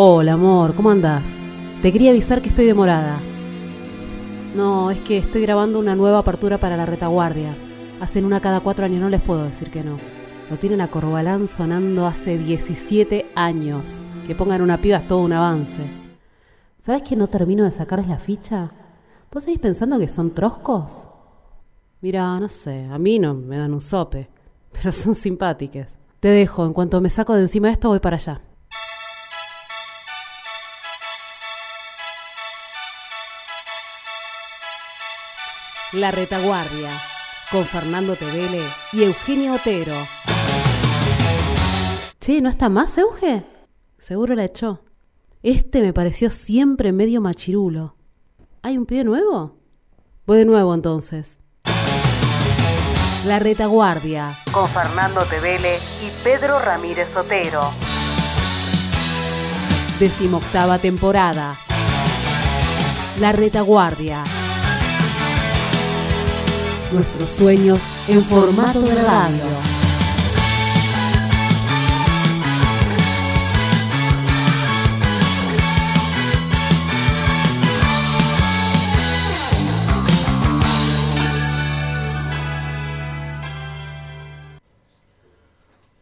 Hola, amor, ¿cómo andás? Te quería avisar que estoy demorada. No, es que estoy grabando una nueva apertura para la retaguardia. Hacen una cada cuatro años, no les puedo decir que no. Lo tienen a Corbalán sonando hace 17 años. Que pongan una piba es todo un avance. ¿Sabes que no termino de sacarles la ficha? ¿Vos seguís pensando que son troscos? Mira, no sé, a mí no me dan un sope, pero son simpáticas. Te dejo, en cuanto me saco de encima de esto voy para allá. La retaguardia, con Fernando Tevele y Eugenio Otero. Che, ¿no está más, Euge? Seguro la echó. Este me pareció siempre medio machirulo. ¿Hay un pibe nuevo? Voy de nuevo entonces. La retaguardia. Con Fernando Tevele y Pedro Ramírez Otero. Decimoctava temporada. La retaguardia. Nuestros sueños en formato de radio.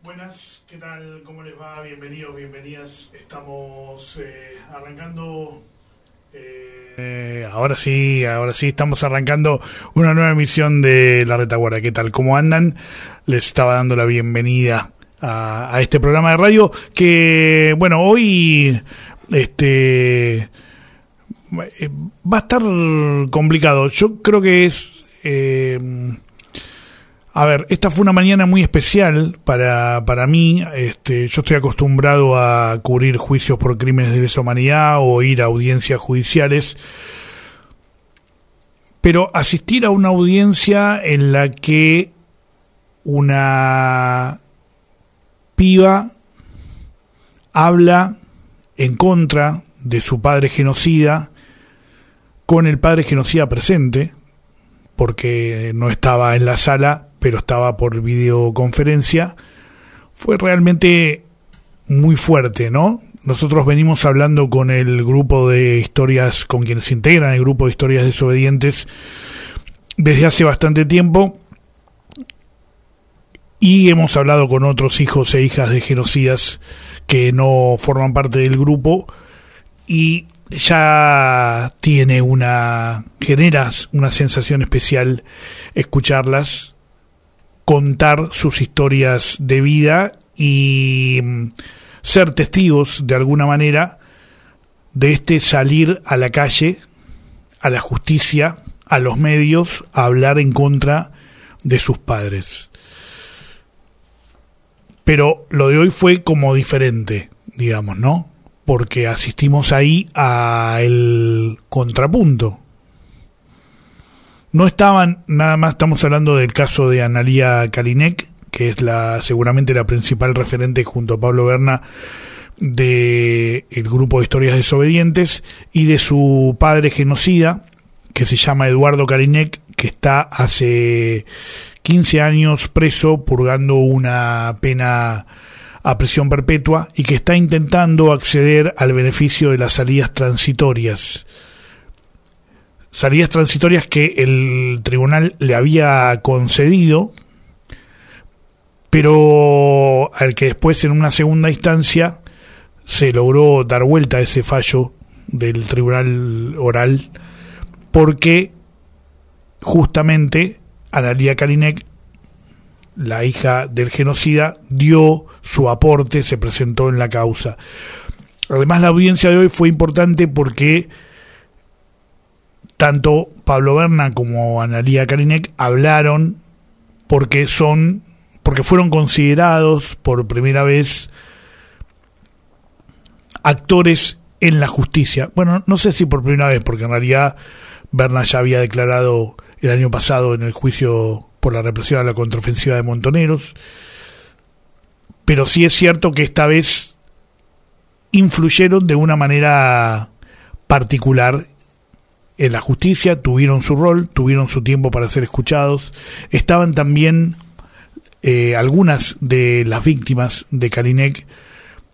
Buenas, ¿qué tal? ¿Cómo les va? Bienvenidos, bienvenidas. Estamos eh, arrancando. Eh, ahora sí, ahora sí, estamos arrancando una nueva emisión de La Retaguardia. ¿Qué tal? ¿Cómo andan? Les estaba dando la bienvenida a, este programa de radio que, bueno, hoy este eh, va a estar complicado. Yo creo que es. eh, a ver, esta fue una mañana muy especial para, para mí. Este, yo estoy acostumbrado a cubrir juicios por crímenes de lesa humanidad o ir a audiencias judiciales. Pero asistir a una audiencia en la que una piba habla en contra de su padre genocida con el padre genocida presente, porque no estaba en la sala, pero estaba por videoconferencia, fue realmente muy fuerte, ¿no? Nosotros venimos hablando con el grupo de historias, con quienes integran el grupo de historias desobedientes desde hace bastante tiempo y hemos hablado con otros hijos e hijas de genocidas que no forman parte del grupo y ya tiene una generas una sensación especial escucharlas contar sus historias de vida y mm, ser testigos de alguna manera de este salir a la calle, a la justicia, a los medios, a hablar en contra de sus padres. Pero lo de hoy fue como diferente, digamos, ¿no? Porque asistimos ahí a el contrapunto, no estaban, nada más estamos hablando del caso de Analia Kalinek, que es la seguramente la principal referente junto a Pablo Berna de el grupo de historias desobedientes y de su padre genocida que se llama Eduardo Kalinek, que está hace 15 años preso purgando una pena a prisión perpetua y que está intentando acceder al beneficio de las salidas transitorias salidas transitorias que el tribunal le había concedido, pero al que después en una segunda instancia se logró dar vuelta a ese fallo del tribunal oral porque justamente Analia Kalinek, la hija del genocida, dio su aporte, se presentó en la causa. Además la audiencia de hoy fue importante porque tanto Pablo Berna como Analia Kalinek hablaron porque son porque fueron considerados por primera vez actores en la justicia. Bueno, no sé si por primera vez, porque en realidad Berna ya había declarado el año pasado en el juicio por la represión a la contraofensiva de Montoneros, pero sí es cierto que esta vez influyeron de una manera particular en la justicia, tuvieron su rol, tuvieron su tiempo para ser escuchados. Estaban también eh, algunas de las víctimas de Kalinek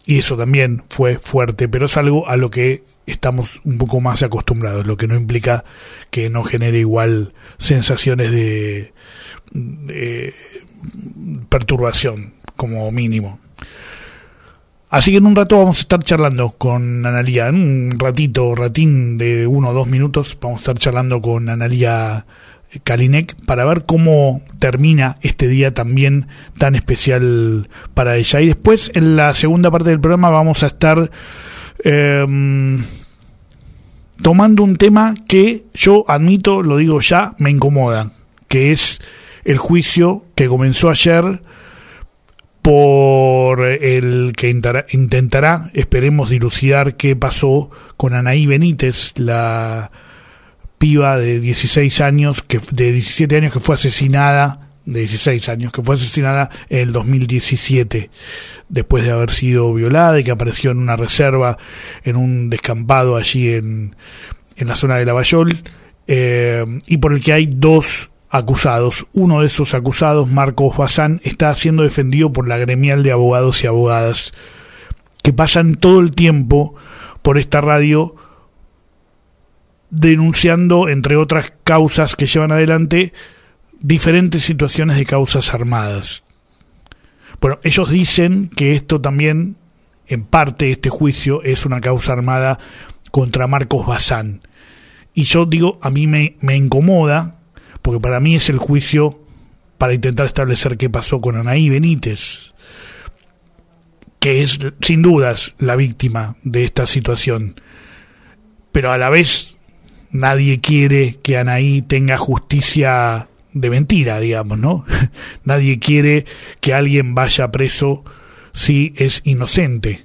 y eso también fue fuerte, pero es algo a lo que estamos un poco más acostumbrados, lo que no implica que no genere igual sensaciones de, perturbación como mínimo. Así que en un rato vamos a estar charlando con Analia, en un ratito, ratín de uno o dos minutos, vamos a estar charlando con Analia Kalinek para ver cómo termina este día también tan especial para ella. Y después, en la segunda parte del programa, vamos a estar em, tomando un tema que yo admito, lo digo ya, me incomoda, que es el juicio que comenzó ayer por el que intentará, esperemos, dilucidar qué pasó con Anaí Benítez, la piba de 16 años, que, de 17 años que fue asesinada, de 16 años, que fue asesinada en el 2017, después de haber sido violada y que apareció en una reserva, en un descampado allí en, en la zona de Lavallol, eh, y por el que hay dos acusados. Uno de esos acusados, Marcos Bazán, está siendo defendido por la gremial de abogados y abogadas que pasan todo el tiempo por esta radio denunciando, entre otras causas que llevan adelante, diferentes situaciones de causas armadas. Bueno, ellos dicen que esto también, en parte, este juicio es una causa armada contra Marcos Bazán. Y yo digo, a mí me, me incomoda, porque para mí es el juicio para intentar establecer qué pasó con Anaí Benítez, que es sin dudas la víctima de esta situación. Pero a la vez nadie quiere que Anaí tenga justicia de mentira, digamos, ¿no? nadie quiere que alguien vaya preso si es inocente,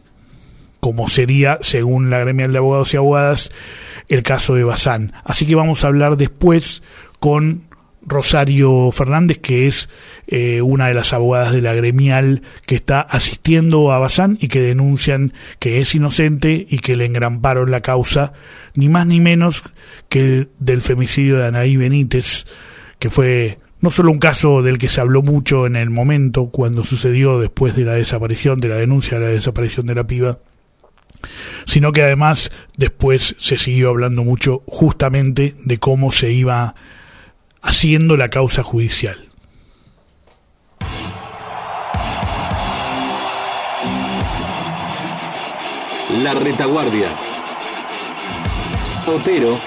como sería, según la gremial de abogados y abogadas, el caso de Bazán. Así que vamos a hablar después con Rosario Fernández, que es eh, una de las abogadas de la gremial que está asistiendo a Bazán y que denuncian que es inocente y que le engramparon la causa, ni más ni menos que del femicidio de Anaí Benítez, que fue no solo un caso del que se habló mucho en el momento cuando sucedió después de la desaparición, de la denuncia de la desaparición de la piba, sino que además después se siguió hablando mucho justamente de cómo se iba haciendo la causa judicial. La retaguardia. Otero.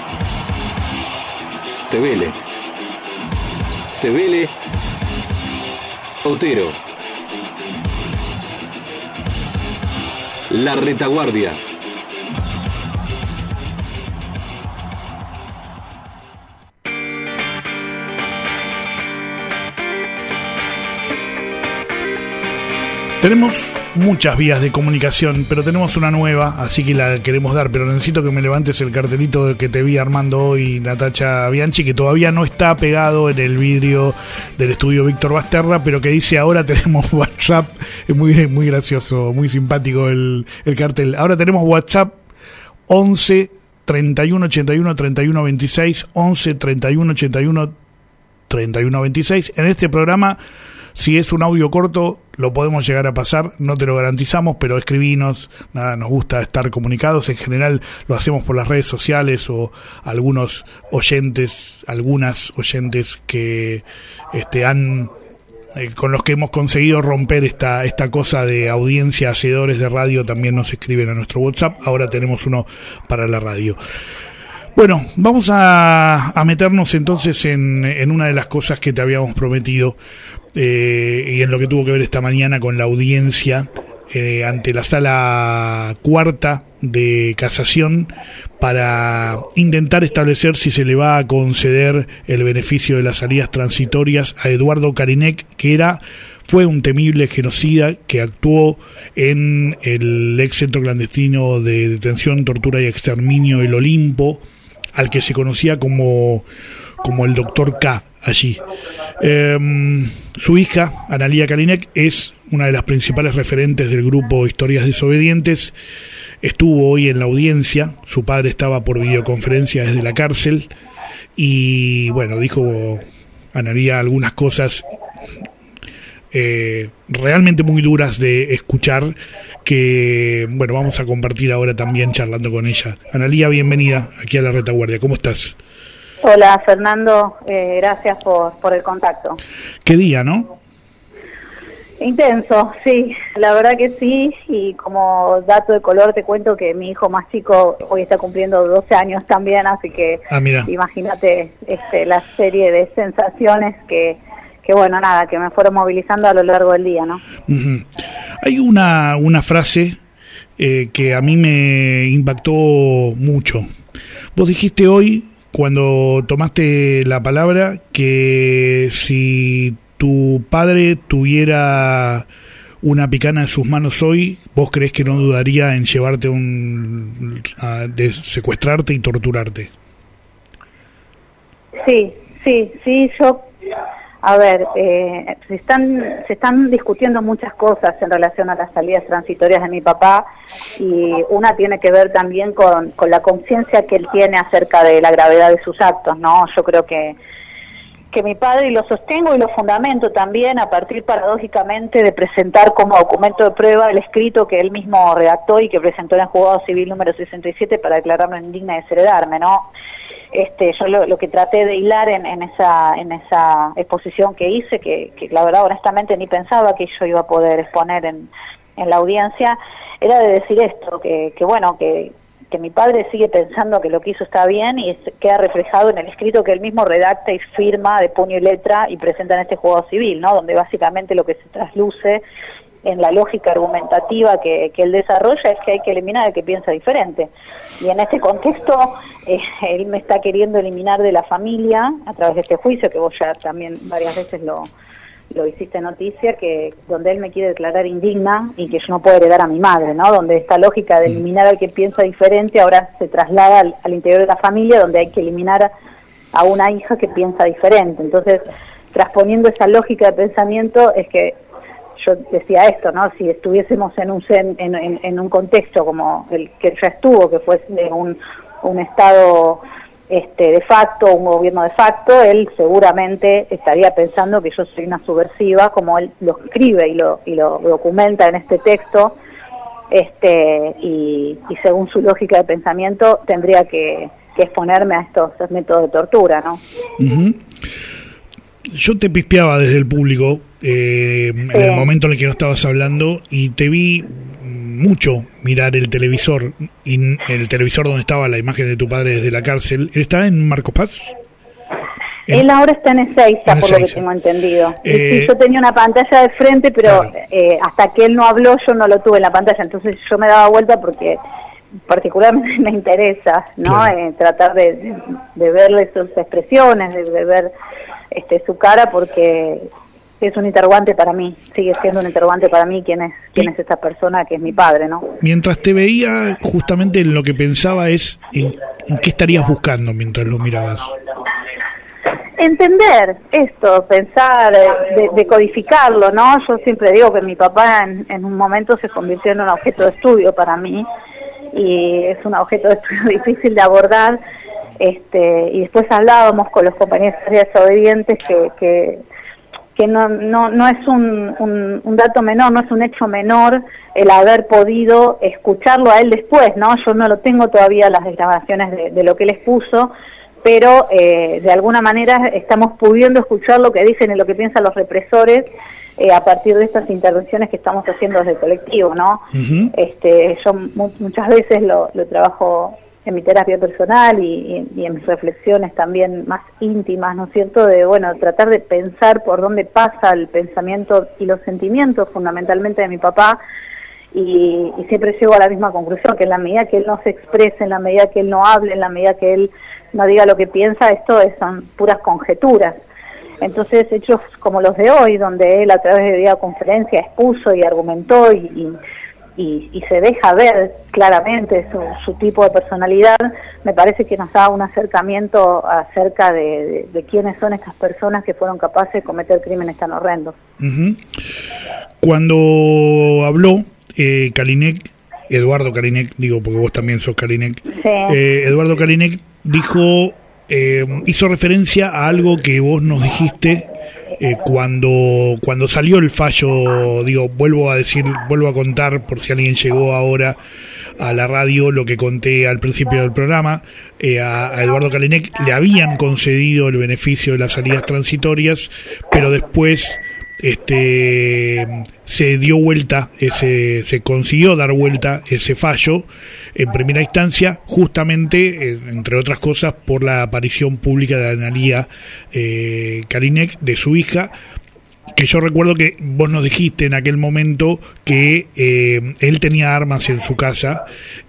Tevele. Tevele. Otero. La retaguardia. Tenemos muchas vías de comunicación, pero tenemos una nueva, así que la queremos dar. Pero necesito que me levantes el cartelito que te vi armando hoy, Natacha Bianchi, que todavía no está pegado en el vidrio del estudio Víctor Basterra, pero que dice ahora tenemos WhatsApp. Es muy, muy gracioso, muy simpático el, el cartel. Ahora tenemos WhatsApp 11 31 81 31 26, 11 31 81 31 26. En este programa si es un audio corto, lo podemos llegar a pasar, no te lo garantizamos, pero escribinos, nada, nos gusta estar comunicados, en general lo hacemos por las redes sociales o algunos oyentes, algunas oyentes que este, han eh, con los que hemos conseguido romper esta, esta cosa de audiencia, hacedores de radio, también nos escriben a nuestro WhatsApp, ahora tenemos uno para la radio. Bueno, vamos a, a meternos entonces en, en, una de las cosas que te habíamos prometido eh, y en lo que tuvo que ver esta mañana con la audiencia eh, ante la sala cuarta de casación para intentar establecer si se le va a conceder el beneficio de las salidas transitorias a Eduardo Karinek, que era fue un temible genocida que actuó en el ex centro clandestino de detención, tortura y exterminio El Olimpo, al que se conocía como, como el doctor K allí. Em, su hija, Analia Kalinek, es una de las principales referentes del grupo Historias Desobedientes. Estuvo hoy en la audiencia, su padre estaba por videoconferencia desde la cárcel y bueno, dijo Analia algunas cosas eh, realmente muy duras de escuchar que, bueno, vamos a compartir ahora también charlando con ella. Analía, bienvenida aquí a la retaguardia. ¿Cómo estás? Hola, Fernando. Eh, gracias por, por el contacto. Qué día, ¿no? Intenso, sí, la verdad que sí. Y como dato de color te cuento que mi hijo más chico hoy está cumpliendo 12 años también, así que ah, imagínate este, la serie de sensaciones que, que, bueno, nada, que me fueron movilizando a lo largo del día, ¿no? Hay una, una frase eh, que a mí me impactó mucho. Vos dijiste hoy, cuando tomaste la palabra, que si tu padre tuviera una picana en sus manos hoy, ¿vos crees que no dudaría en llevarte un. de secuestrarte y torturarte? Sí, sí, sí, yo. A ver, eh, se, están, se están discutiendo muchas cosas en relación a las salidas transitorias de mi papá y una tiene que ver también con, con la conciencia que él tiene acerca de la gravedad de sus actos, ¿no? Yo creo que que mi padre, y lo sostengo y lo fundamento también a partir paradójicamente de presentar como documento de prueba el escrito que él mismo redactó y que presentó en el juzgado civil número 67 para declararme indigna de desheredarme, ¿no? Este, yo lo, que traté de hilar en, esa en esa exposición que hice, que, la verdad honestamente ni pensaba que yo iba a poder exponer en, en la audiencia, era de decir esto, que, que bueno, que, que mi padre sigue pensando que lo que hizo está bien y queda reflejado en el escrito que él mismo redacta y firma de puño y letra y presenta en este juego civil, ¿no? Donde básicamente lo que se trasluce en la lógica argumentativa que, él desarrolla es que hay que eliminar al que piensa diferente. Y en este contexto, eh, él me está queriendo eliminar de la familia a través de este juicio, que vos ya también varias veces lo, lo hiciste noticia, que donde él me quiere declarar indigna y que yo no puedo heredar a mi madre, ¿no? Donde esta lógica de eliminar al que piensa diferente ahora se traslada al, interior de la familia, donde hay que eliminar a una hija que piensa diferente. Entonces, transponiendo esa lógica de pensamiento, es que yo decía esto, ¿no? Si estuviésemos en un, en, en, un contexto como el que ya estuvo, que fue un, un estado este, de facto, un gobierno de facto, él seguramente estaría pensando que yo soy una subversiva, como él lo escribe y lo, y lo documenta en este texto, este, y, según su lógica de pensamiento tendría que, exponerme a estos métodos de tortura, ¿no? Yo te pispeaba desde el público eh, en el momento en el que no estabas hablando y te vi mucho mirar el televisor, y el televisor donde estaba la imagen de tu padre desde la cárcel. ¿Él está en Marcos Paz? Él ahora está en Ezeiza, por lo que tengo entendido. Eh, yo tenía una pantalla de frente, pero eh, hasta que él no habló yo no lo tuve en la pantalla, entonces yo me daba vuelta porque particularmente me interesa, ¿no? Eh, tratar de, de, verle sus expresiones, de, de, ver este su cara, porque es un interrogante para mí, sigue siendo un interrogante para mí quién es, quién es esta persona que es mi padre, ¿no? Mientras te veía, justamente lo que pensaba es en, qué estarías buscando mientras lo mirabas. Entender esto, pensar, de, decodificarlo, ¿no? Yo siempre digo que mi papá en, en un momento se convirtió en un objeto de estudio para mí y es un objeto de estudio difícil de abordar. Este, y después hablábamos con los compañeros obedientes que, que que no, no, no es un, un, dato menor, no es un hecho menor el haber podido escucharlo a él después, ¿no? Yo no lo tengo todavía las declaraciones de, lo que él expuso, pero eh, de alguna manera estamos pudiendo escuchar lo que dicen y lo que piensan los represores eh, a partir de estas intervenciones que estamos haciendo desde el colectivo, ¿no? este, yo muchas veces lo, lo trabajo en mi terapia personal y, en mis reflexiones también más íntimas, ¿no es cierto? De, bueno, tratar de pensar por dónde pasa el pensamiento y los sentimientos fundamentalmente de mi papá y, siempre llego a la misma conclusión, que en la medida que él no se exprese, en la medida que él no hable, en la medida que él no diga lo que piensa, esto son puras conjeturas. Entonces, hechos como los de hoy, donde él a través de videoconferencia expuso y argumentó y y, se deja ver claramente su, tipo de personalidad, me parece que nos da un acercamiento acerca de, quiénes son estas personas que fueron capaces de cometer crímenes tan horrendos. Cuando habló eh, Kalinek, Eduardo Kalinek, digo porque vos también sos Kalinek, eh, Eduardo Kalinek dijo, eh, hizo referencia a algo que vos nos dijiste eh, cuando, cuando salió el fallo, digo, vuelvo a decir, vuelvo a contar por si alguien llegó ahora a la radio lo que conté al principio del programa. Eh, a, Eduardo Kalinec le habían concedido el beneficio de las salidas transitorias, pero después este se dio vuelta ese se consiguió dar vuelta ese fallo en primera instancia justamente entre otras cosas por la aparición pública de Analía eh, Kalinek de su hija que yo recuerdo que vos nos dijiste en aquel momento que eh, él tenía armas en su casa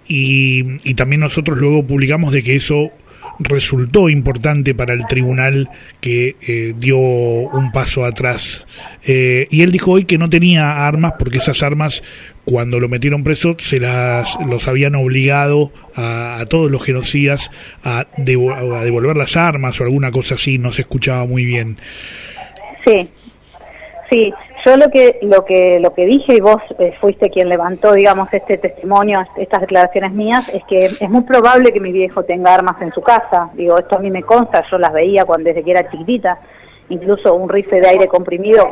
y, y también nosotros luego publicamos de que eso resultó importante para el tribunal que eh, dio un paso atrás. Eh, y él dijo hoy que no tenía armas porque esas armas cuando lo metieron preso se las los habían obligado a, todos los genocidas a, a, devolver las armas o alguna cosa así, no se escuchaba muy bien. Sí, sí, yo lo que lo que lo que dije y vos eh, fuiste quien levantó, digamos, este testimonio, estas declaraciones mías, es que es muy probable que mi viejo tenga armas en su casa. Digo, esto a mí me consta, yo las veía cuando desde que era chiquitita, incluso un rifle de aire comprimido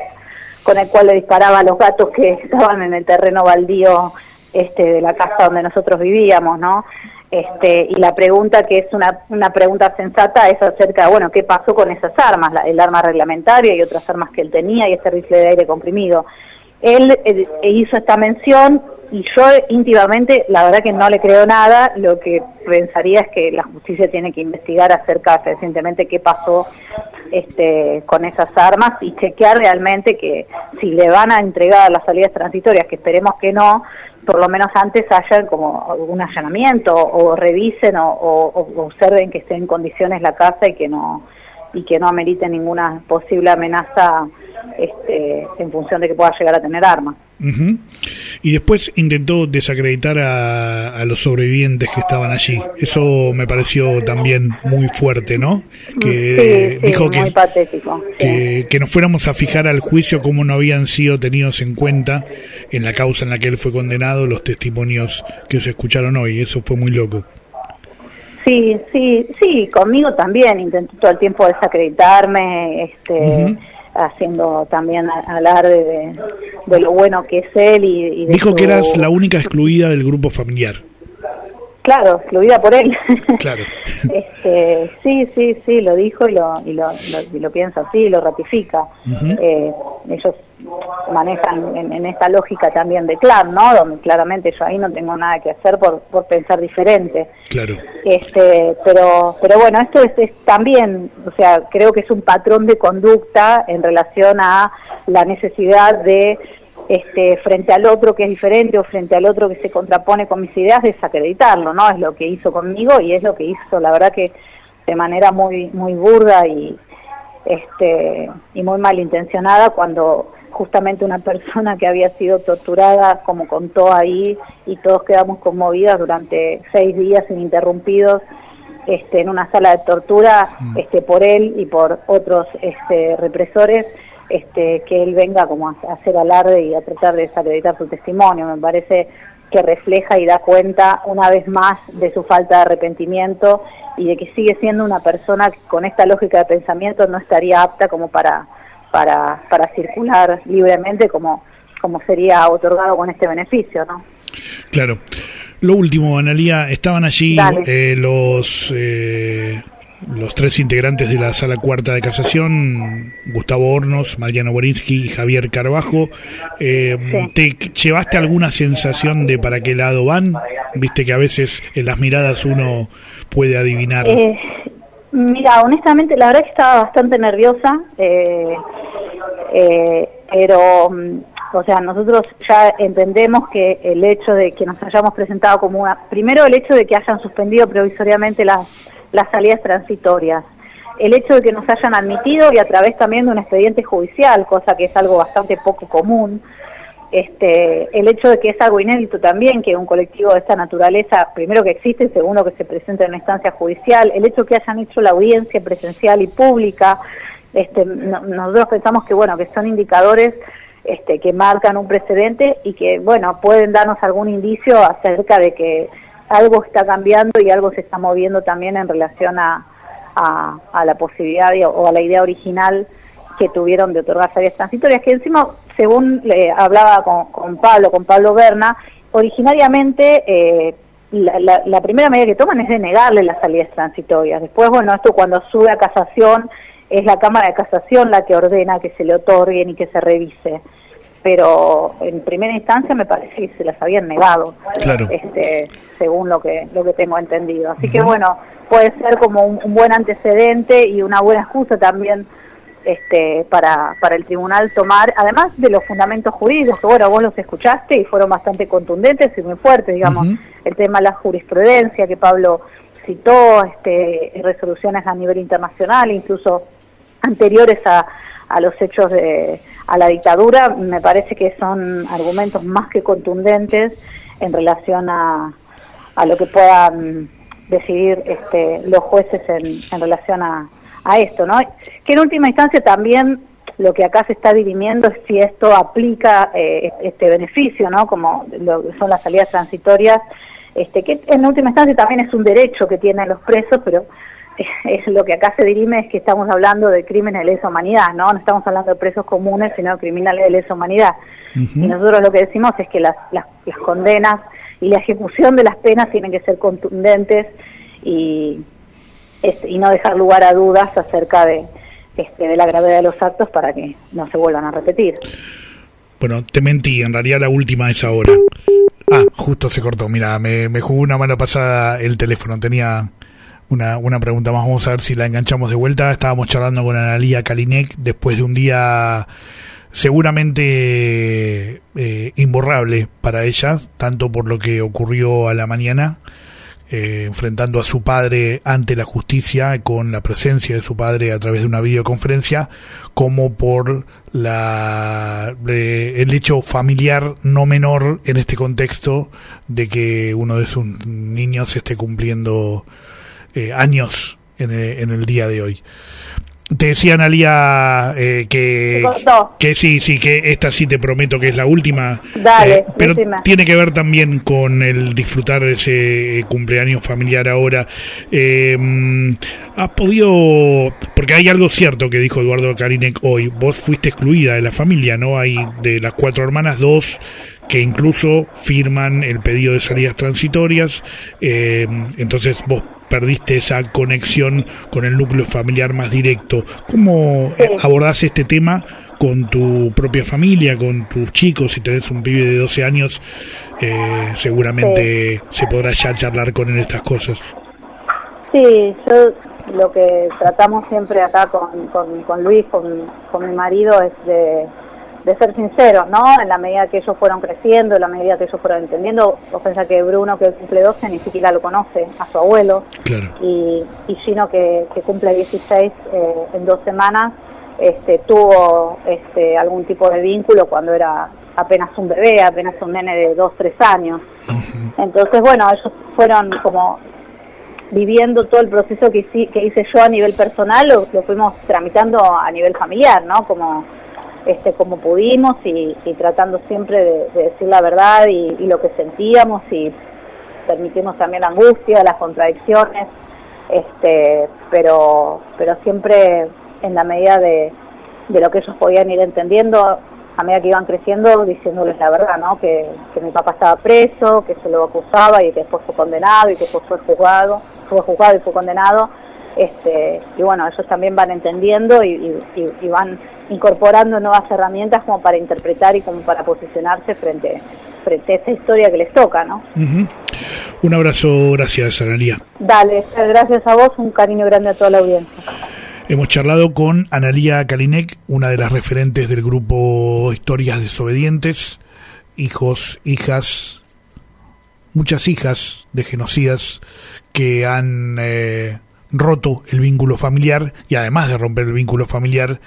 con el cual le disparaba a los gatos que estaban en el terreno baldío este de la casa donde nosotros vivíamos, ¿no? Este, y la pregunta que es una, una pregunta sensata es acerca bueno, ¿qué pasó con esas armas? el arma reglamentaria y otras armas que él tenía y ese rifle de aire comprimido. Él hizo esta mención y yo íntimamente, la verdad que no le creo nada, lo que pensaría es que la justicia tiene que investigar acerca recientemente qué pasó este, con esas armas y chequear realmente que si le van a entregar las salidas transitorias, que esperemos que no, por lo menos antes hayan como un allanamiento o revisen o, observen que esté en condiciones la casa y que no y que no amerite ninguna posible amenaza este, en función de que pueda llegar a tener armas. Y después intentó desacreditar a, los sobrevivientes que estaban allí. Eso me pareció también muy fuerte, ¿no? Que dijo que, patético, que, que, nos fuéramos a fijar al juicio cómo no habían sido tenidos en cuenta en la causa en la que él fue condenado los testimonios que se escucharon hoy. Eso fue muy loco. Sí, sí, sí, conmigo también intentó todo el tiempo desacreditarme, este, haciendo también alarde de, lo bueno que es él y, dijo que eras la única excluida del grupo familiar. Claro, excluida por él. Claro. este, sí, sí, sí, lo dijo y lo, y lo, y lo piensa así, lo ratifica. eh, ellos manejan en, esta lógica también de clan, ¿no? Donde claramente yo ahí no tengo nada que hacer por, por pensar diferente. Claro. Este, pero, pero bueno, esto es, también, o sea, creo que es un patrón de conducta en relación a la necesidad de este, frente al otro que es diferente o frente al otro que se contrapone con mis ideas, desacreditarlo, ¿no? Es lo que hizo conmigo y es lo que hizo, la verdad que de manera muy muy burda y este y muy malintencionada cuando justamente una persona que había sido torturada, como contó ahí, y todos quedamos conmovidos durante seis días ininterrumpidos este, en una sala de tortura mm. este, por él y por otros este, represores, este, que él venga como a, hacer alarde y a tratar de desacreditar su testimonio. Me parece que refleja y da cuenta una vez más de su falta de arrepentimiento y de que sigue siendo una persona que con esta lógica de pensamiento no estaría apta como para para, para circular libremente como, como sería otorgado con este beneficio, ¿no? Claro. Lo último, Analía, estaban allí eh, los eh, los tres integrantes de la Sala Cuarta de Casación, Gustavo Hornos, Mariano Borinsky y Javier Carbajo. Eh, ¿Te llevaste alguna sensación de para qué lado van? Viste que a veces en las miradas uno puede adivinar. Mira, honestamente, la verdad es que estaba bastante nerviosa, eh, eh, pero, mm, o sea, nosotros ya entendemos que el hecho de que nos hayamos presentado como una, primero el hecho de que hayan suspendido provisoriamente las, las salidas transitorias, el hecho de que nos hayan admitido y a través también de un expediente judicial, cosa que es algo bastante poco común, este, el hecho de que es algo inédito también, que un colectivo de esta naturaleza, primero que existe, segundo que se presenta en una instancia judicial, el hecho que hayan hecho la audiencia presencial y pública, este, nosotros pensamos que bueno, que son indicadores este, que marcan un precedente y que bueno, pueden darnos algún indicio acerca de que algo está cambiando y algo se está moviendo también en relación a, a, la posibilidad o a la idea original que tuvieron de otorgar salidas transitorias, que encima, según le hablaba con, Pablo, con Pablo Berna, originariamente eh, la, la, primera medida que toman es de negarle las salidas transitorias. Después, bueno, esto cuando sube a casación es la Cámara de Casación la que ordena que se le otorguen y que se revise. Pero en primera instancia me parece que se las habían negado, este, según lo que lo que tengo entendido. Así que bueno, puede ser como un, buen antecedente y una buena excusa también este, para, para el tribunal tomar, además de los fundamentos jurídicos, que bueno, vos los escuchaste y fueron bastante contundentes y muy fuertes, digamos, el tema de la jurisprudencia que Pablo citó, este, resoluciones a nivel internacional, incluso anteriores a, a los hechos de a la dictadura, me parece que son argumentos más que contundentes en relación a, a lo que puedan decidir este, los jueces en, en relación a, a, esto, ¿no? Que en última instancia también lo que acá se está dirimiendo es si esto aplica eh, este beneficio, ¿no? Como lo, son las salidas transitorias, este, que en última instancia también es un derecho que tienen los presos, pero es, lo que acá se dirime es que estamos hablando de crímenes de lesa humanidad, ¿no? No estamos hablando de presos comunes, sino de criminales de lesa humanidad. Y nosotros lo que decimos es que las, las, las condenas y la ejecución de las penas tienen que ser contundentes y, este, y no dejar lugar a dudas acerca de, este, de la gravedad de los actos para que no se vuelvan a repetir. Bueno, te mentí, en realidad la última es ahora. Ah, justo se cortó, mira, me, me jugó una mala pasada el teléfono, tenía una, una pregunta más, vamos a ver si la enganchamos de vuelta. Estábamos charlando con Analia Kalinek después de un día seguramente eh, imborrable para ella, tanto por lo que ocurrió a la mañana, eh, enfrentando a su padre ante la justicia con la presencia de su padre a través de una videoconferencia, como por la el hecho familiar no menor en este contexto de que uno de sus niños esté cumpliendo eh, años en el día de hoy. Te decía Analia eh, que, que sí, sí, que esta sí te prometo que es la última. Dale, eh, pero tiene que ver también con el disfrutar de ese cumpleaños familiar ahora. Eh, ¿Has podido.? Porque hay algo cierto que dijo Eduardo Karinek hoy. Vos fuiste excluida de la familia, ¿no? Hay de las cuatro hermanas, dos que incluso firman el pedido de salidas transitorias. Eh, entonces vos perdiste esa conexión con el núcleo familiar más directo. ¿Cómo abordás este tema con tu propia familia, con tus chicos? Si tenés un pibe de 12 años, eh, seguramente se podrá ya charlar con él estas cosas. Sí, yo lo que tratamos siempre acá con, con, con Luis, con, con mi marido, es de de ser sinceros, ¿no? En la medida que ellos fueron creciendo, en la medida que ellos fueron entendiendo, vos pensás que Bruno, que cumple 12, ni siquiera lo conoce a su abuelo, y, y Gino, que, que cumple 16 eh, en dos semanas, este, tuvo este, algún tipo de vínculo cuando era apenas un bebé, apenas un nene de 2, 3 años. Entonces, bueno, ellos fueron como viviendo todo el proceso que, que hice yo a nivel personal, lo, lo fuimos tramitando a nivel familiar, ¿no? Como este, como pudimos y, tratando siempre de, decir la verdad y, lo que sentíamos y permitimos también la angustia, las contradicciones, este, pero, pero siempre en la medida de, de lo que ellos podían ir entendiendo a medida que iban creciendo, diciéndoles la verdad, ¿no? Que, que mi papá estaba preso, que se lo acusaba y que después fue condenado y que después fue juzgado, fue juzgado y fue condenado. Este, y bueno, ellos también van entendiendo y, y van incorporando nuevas herramientas como para interpretar y como para posicionarse frente, frente a esta historia que les toca, ¿no? Un abrazo, gracias, Analia. Dale, gracias a vos, un cariño grande a toda la audiencia. Hemos charlado con Analia Kalinek, una de las referentes del grupo Historias Desobedientes, hijos, hijas, muchas hijas de genocidas que han eh, roto el vínculo familiar y además de romper el vínculo familiar,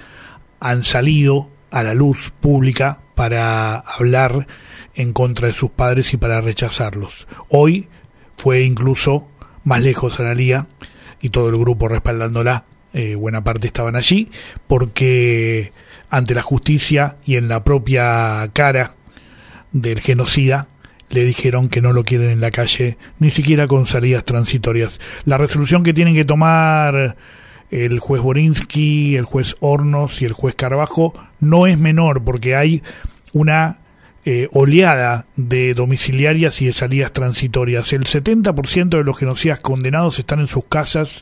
han salido a la luz pública para hablar en contra de sus padres y para rechazarlos. Hoy fue incluso más lejos Analía y todo el grupo respaldándola, eh, buena parte estaban allí, porque ante la justicia y en la propia cara del genocida le dijeron que no lo quieren en la calle, ni siquiera con salidas transitorias. La resolución que tienen que tomar el juez Borinsky, el juez Hornos y el juez Carbajo no es menor porque hay una eh, oleada de domiciliarias y de salidas transitorias. El 70% de los genocidas condenados están en sus casas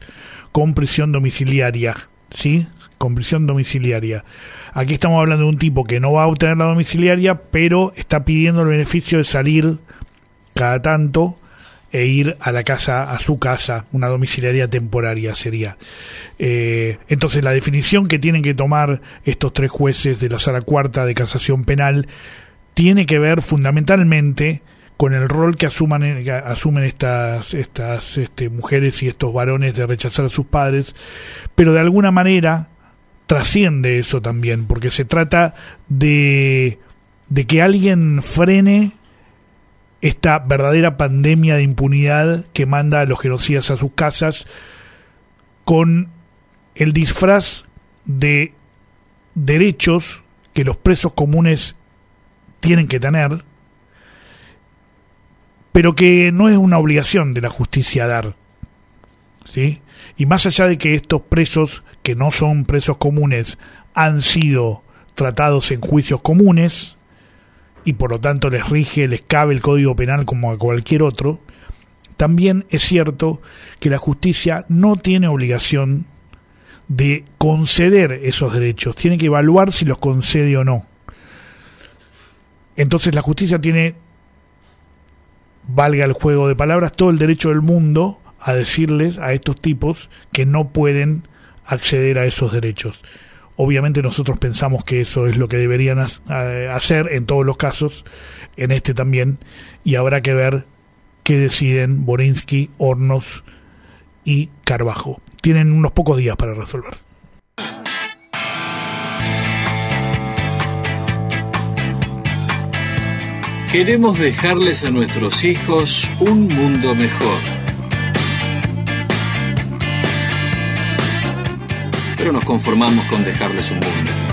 con prisión domiciliaria, ¿sí? Con prisión domiciliaria. Aquí estamos hablando de un tipo que no va a obtener la domiciliaria, pero está pidiendo el beneficio de salir cada tanto e ir a la casa, a su casa, una domiciliaria temporaria sería. Eh, entonces la definición que tienen que tomar estos tres jueces de la sala cuarta de casación penal tiene que ver fundamentalmente con el rol que, asuman, asumen estas, estas este, mujeres y estos varones de rechazar a sus padres, pero de alguna manera trasciende eso también, porque se trata de, de que alguien frene esta verdadera pandemia de impunidad que manda a los genocidas a sus casas con el disfraz de derechos que los presos comunes tienen que tener, pero que no es una obligación de la justicia dar. ¿sí? Y más allá de que estos presos, que no son presos comunes, han sido tratados en juicios comunes, y por lo tanto les rige, les cabe el Código Penal como a cualquier otro, también es cierto que la justicia no tiene obligación de conceder esos derechos, tiene que evaluar si los concede o no. Entonces la justicia tiene, valga el juego de palabras, todo el derecho del mundo a decirles a estos tipos que no pueden acceder a esos derechos. Obviamente nosotros pensamos que eso es lo que deberían hacer en todos los casos, en este también, y habrá que ver qué deciden Borinsky, Hornos y Carbajo. Tienen unos pocos días para resolver. Queremos dejarles a nuestros hijos un mundo mejor pero nos conformamos con dejarles un mundo.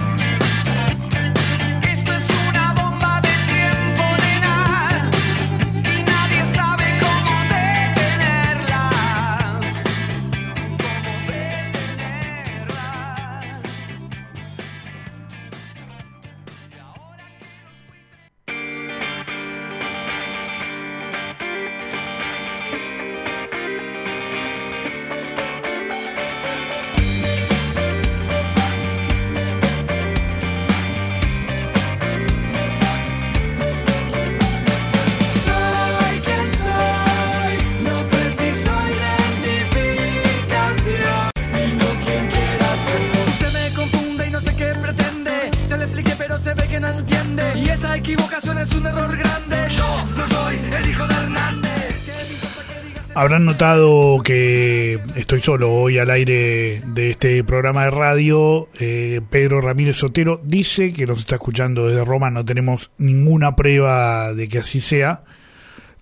Habrán notado que estoy solo hoy al aire de este programa de radio. Eh, Pedro Ramírez Sotero dice que nos está escuchando desde Roma. No tenemos ninguna prueba de que así sea.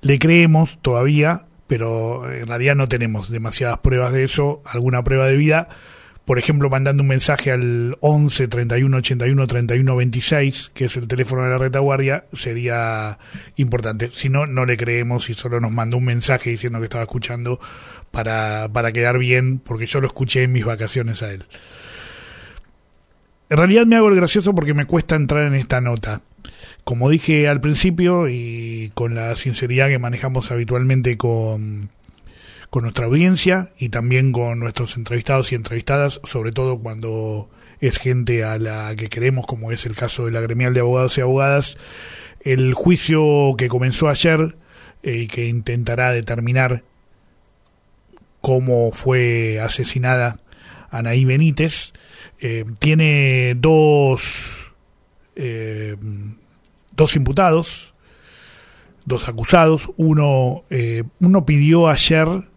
Le creemos todavía, pero en realidad no tenemos demasiadas pruebas de eso. Alguna prueba de vida por ejemplo, mandando un mensaje al 11 31 81 31 26, que es el teléfono de la retaguardia, sería importante. Si no, no le creemos y solo nos mandó un mensaje diciendo que estaba escuchando para, para quedar bien, porque yo lo escuché en mis vacaciones a él. En realidad me hago el gracioso porque me cuesta entrar en esta nota. Como dije al principio y con la sinceridad que manejamos habitualmente con con nuestra audiencia y también con nuestros entrevistados y entrevistadas, sobre todo cuando es gente a la que queremos, como es el caso de la gremial de abogados y abogadas. El juicio que comenzó ayer eh, y que intentará determinar cómo fue asesinada Anaí Benítez, eh, tiene dos, eh, dos imputados, dos acusados. Uno, uno pidió ayer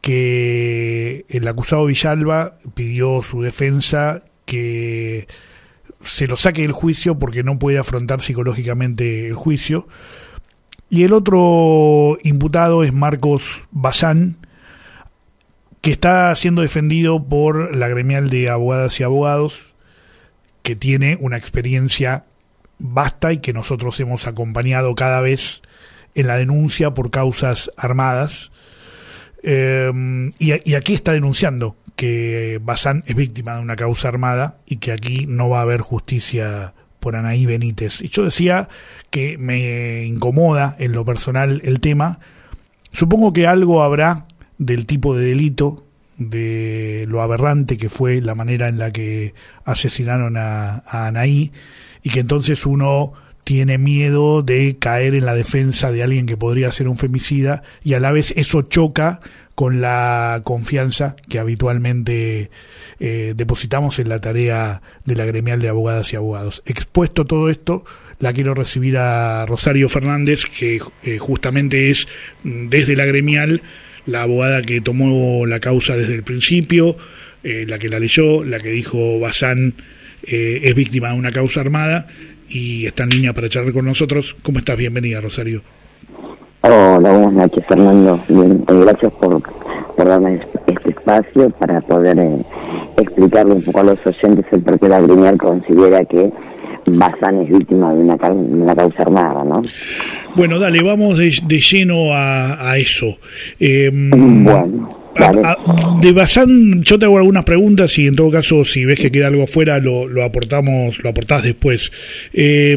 que el acusado Villalba pidió su defensa que se lo saque del juicio porque no puede afrontar psicológicamente el juicio. Y el otro imputado es Marcos Bazán, que está siendo defendido por la gremial de abogadas y abogados, que tiene una experiencia vasta y que nosotros hemos acompañado cada vez en la denuncia por causas armadas eh, y, aquí está denunciando que Bazán es víctima de una causa armada y que aquí no va a haber justicia por Anaí Benítez. Y yo decía que me incomoda en lo personal el tema. Supongo que algo habrá del tipo de delito, de lo aberrante que fue la manera en la que asesinaron a, a Anaí, y que entonces uno tiene miedo de caer en la defensa de alguien que podría ser un femicida y a la vez eso choca con la confianza que habitualmente eh, depositamos en la tarea de la gremial de abogadas y abogados. Expuesto todo esto, la quiero recibir a Rosario Fernández, que eh, justamente es mm, desde la gremial la abogada que tomó la causa desde el principio, eh, la que la leyó, la que dijo Bazán es víctima de una causa armada y está en para charlar con nosotros. ¿Cómo estás? Bienvenida, Rosario. Hola, buenas noches, Fernando. Bien, eh, gracias por, darme este espacio para poder eh, explicarle un poco a los oyentes el por qué la gremial considera que Bazán es víctima de una, una causa armada, ¿no? Bueno, dale, vamos de, lleno a, a eso. Eh, bueno. De Bazán, yo te hago algunas preguntas y en todo caso, si ves que queda algo afuera, lo, lo aportamos, lo aportás después. Eh,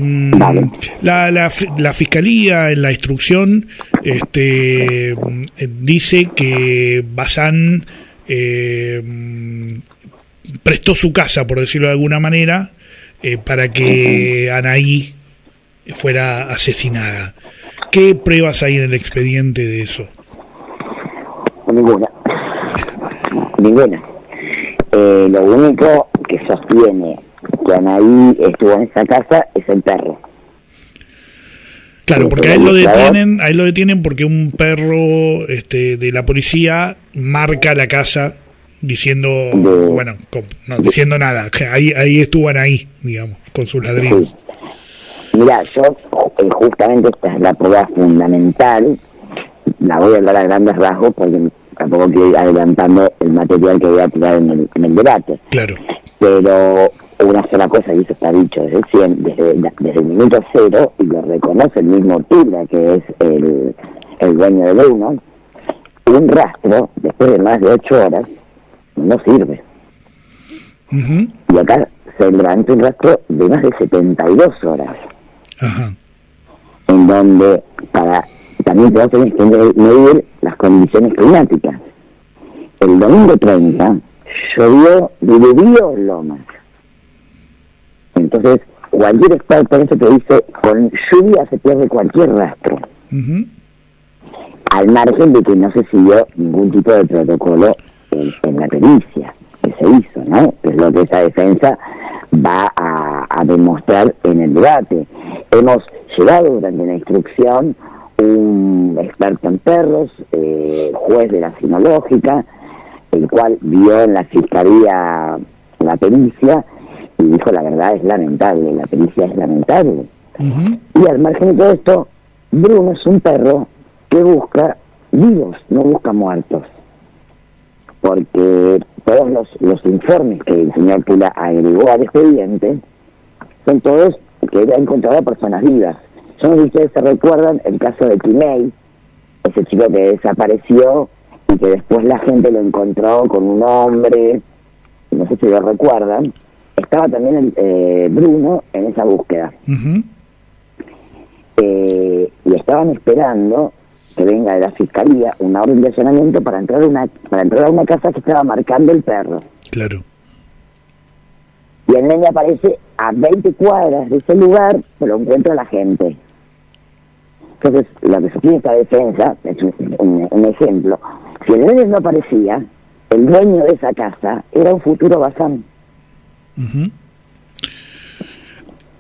la, la, la, fiscalía en la instrucción este, dice que Bazán eh, prestó su casa, por decirlo de alguna manera, eh, para que Anaí fuera asesinada. ¿Qué pruebas hay en el expediente de eso? Ninguna ninguna. Eh, lo único que sostiene que Anaí estuvo en esa casa es el perro. Claro, porque a él lo detienen, a él lo detienen porque un perro este, de la policía marca la casa diciendo, bueno, no diciendo nada, que ahí ahí estuvo Anaí, digamos, con sus ladrillos. Mira, yo eh, justamente esta es la prueba fundamental, la voy a hablar a grandes rasgos porque tampoco quiero ir adelantando el material que voy a tirar en el, en el debate. Claro. Pero una sola cosa, y eso está dicho desde, desde, desde el minuto cero, y lo reconoce el mismo Tila, que es el, el dueño de Bruno, un rastro, después de más de ocho horas, no sirve. Y acá se levanta un rastro de más de 72 horas. Ajá. En donde para también te tener que medir las condiciones climáticas. El domingo 30 llovió, dividió Lomas. Entonces, cualquier experto eso te dice, con lluvia se pierde cualquier rastro. Al margen de que no se siguió ningún tipo de protocolo en, la pericia que se hizo, ¿no? es lo que esa defensa va a, a demostrar en el debate. Hemos llegado durante la instrucción un experto en perros, eh, juez de la sinológica, el cual vio en la fiscalía la pericia y dijo la verdad es lamentable, la pericia es lamentable. Y al margen de todo esto, Bruno es un perro que busca vivos, no busca muertos. Porque todos los, los informes que el señor Pula agregó al expediente son todos que ha encontrado a personas vivas no sé si ustedes se recuerdan el caso de Kimei, ese chico que desapareció y que después la gente lo encontró con un hombre, no sé si lo recuerdan. Estaba también el, eh, Bruno en esa búsqueda. Eh, y estaban esperando que venga de la fiscalía una orden de allanamiento para entrar a una para entrar a una casa que estaba marcando el perro. Claro. Y el nene aparece a 20 cuadras de ese lugar, pero encuentra la gente. Entonces, la que sostiene esta defensa, es un, ejemplo, si el nene no aparecía, el dueño de esa casa era un futuro Bazán.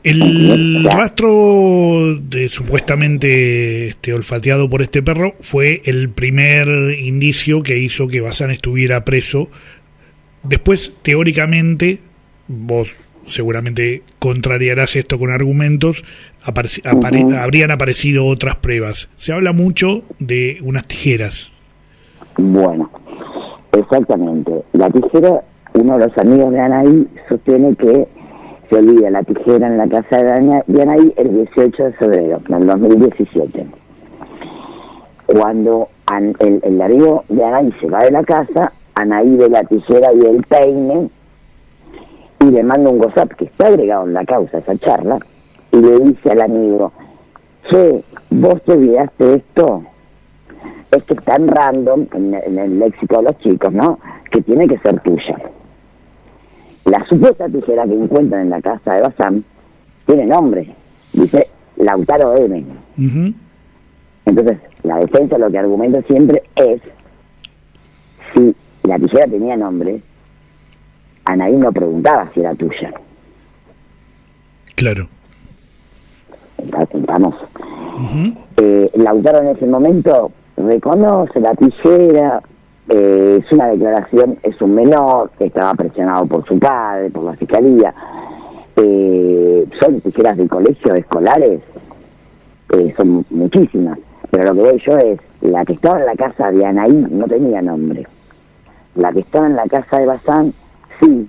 El rastro de supuestamente este, olfateado por este perro fue el primer indicio que hizo que Bazán estuviera preso. Después, teóricamente, vos seguramente contrariarás esto con argumentos, habrían aparecido otras pruebas. Se habla mucho de unas tijeras. Bueno, exactamente. La tijera, uno de los amigos de Anaí sostiene que se olvida la tijera en la casa de Anaí el 18 de febrero del 2017. Cuando el, el de Anaí se va de la casa, Anaí de la tijera y el peine y le manda un WhatsApp que está agregado en la causa, esa charla, y le dice al amigo, che, vos te olvidaste esto, es que es tan random en, en el léxico de los chicos, ¿no? Que tiene que ser tuya. La supuesta tijera que encuentran en la casa de Bazán tiene nombre, dice Lautaro M. Entonces, la defensa lo que argumenta siempre es si la tijera tenía nombre, Anaí no preguntaba si era tuya. Claro. Vamos. Eh, Lautaro en ese momento reconoce la tijera, eh, es una declaración, es un menor que estaba presionado por su padre, por la fiscalía. Eh, son tijeras de colegio escolares, eh, son muchísimas, pero lo que voy yo es, la que estaba en la casa de Anaí no tenía nombre. La que estaba en la casa de Bazán, sí.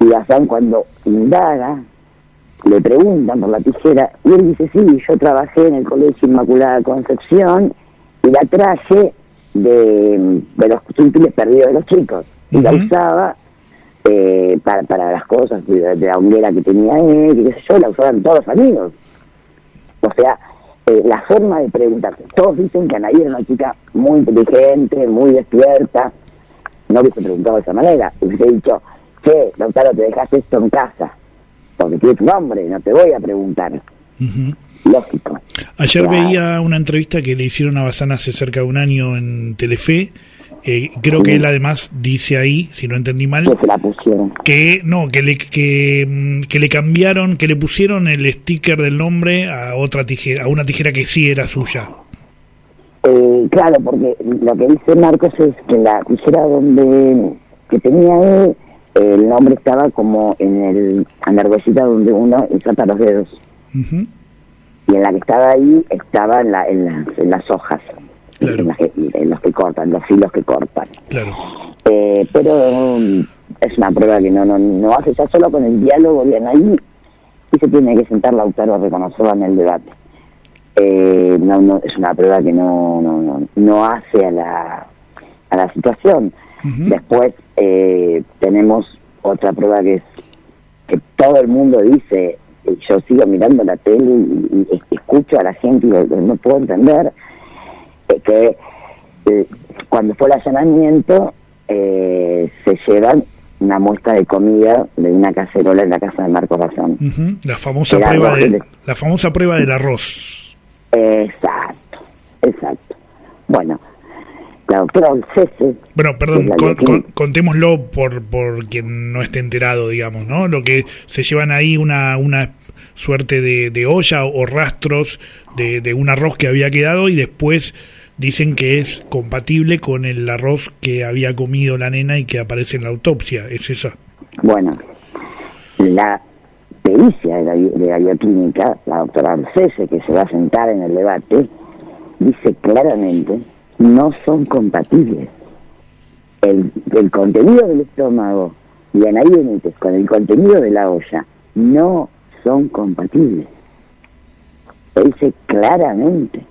Y Bazán cuando indaga, le preguntan por la tijera y él dice, sí, yo trabajé en el Colegio Inmaculada Concepción y la traje de, de los útiles perdidos de los chicos. Y la usaba eh, para, para las cosas de, de la hoguera que tenía él, y qué sé yo, la usaban todos los amigos. O sea, eh, la forma de preguntar, todos dicen que Anaí era una chica muy inteligente, muy despierta, no hubiese preguntado de esa manera, hubiese dicho, che, Lautaro, te dejaste esto en casa, porque tiene tu nombre, no te voy a preguntar. Lógico. Ayer Claro. veía una entrevista que le hicieron a Bazán hace cerca de un año en Telefe. Eh, creo que él además dice ahí, si no entendí mal, Que se la pusieron. que no, que le que, mm, que le cambiaron, que le pusieron el sticker del nombre a otra tijera, a una tijera que sí era suya. Eh, claro, porque lo que dice Marcos es que la tijera donde que tenía él, el nombre estaba como en el en la donde uno inserta los dedos. Ujú. Y en la que estaba ahí estaba en, la, en, las, en las hojas, Claro. en, las que- en los que cortan, los hilos que cortan. Claro. Eh, pero um, es una prueba que no, no, no hace ya solo con el diálogo de Anaí y se tiene que sentar Lautaro a reconocerlo en el debate. Eh, no, no, es una prueba que no, no, no, no hace a la, a la situación. Después eh, tenemos otra prueba que es que todo el mundo dice, yo sigo mirando la tele y, y escucho a la gente y lo- lo- no puedo entender, que eh, cuando fue el allanamiento eh, se llevan una muestra de comida de una cacerola en la casa de Marcos Razón. La famosa Era prueba de, la famosa prueba del arroz. Exacto, exacto. Bueno, la doctora Olcese, Bueno, perdón, con- con- contémoslo por, por quien no esté enterado, digamos, ¿no? Lo que se llevan ahí una, una suerte de, de olla o rastros de, de un arroz que había quedado y después dicen que es compatible con el arroz que había comido la nena y que aparece en la autopsia. ¿Es esa? bueno, la pericia de la, de la bioquímica, la doctora Olcese, que se va a sentar en el debate, dice claramente, no son compatibles. El, el contenido del estómago de Anaí Benítez con el contenido de la olla no son compatibles. Lo dice claramente.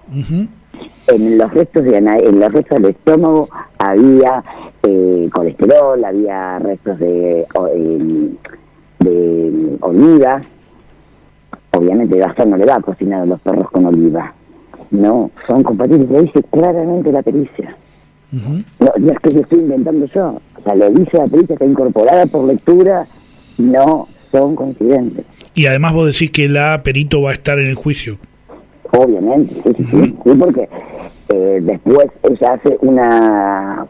En los restos de en los restos del estómago había eh, colesterol, había restos de, em, de oliva. Obviamente Gastón no le va a cocinar a los perros con oliva. No, son compatibles, lo dice claramente la pericia. No es que lo estoy inventando yo. O sea, lo dice la pericia, está incorporada por lectura, no son coincidentes. Y además vos decís que la perito va a estar en el juicio. Obviamente, sí, sí, sí, sí, porque eh, después ella hace una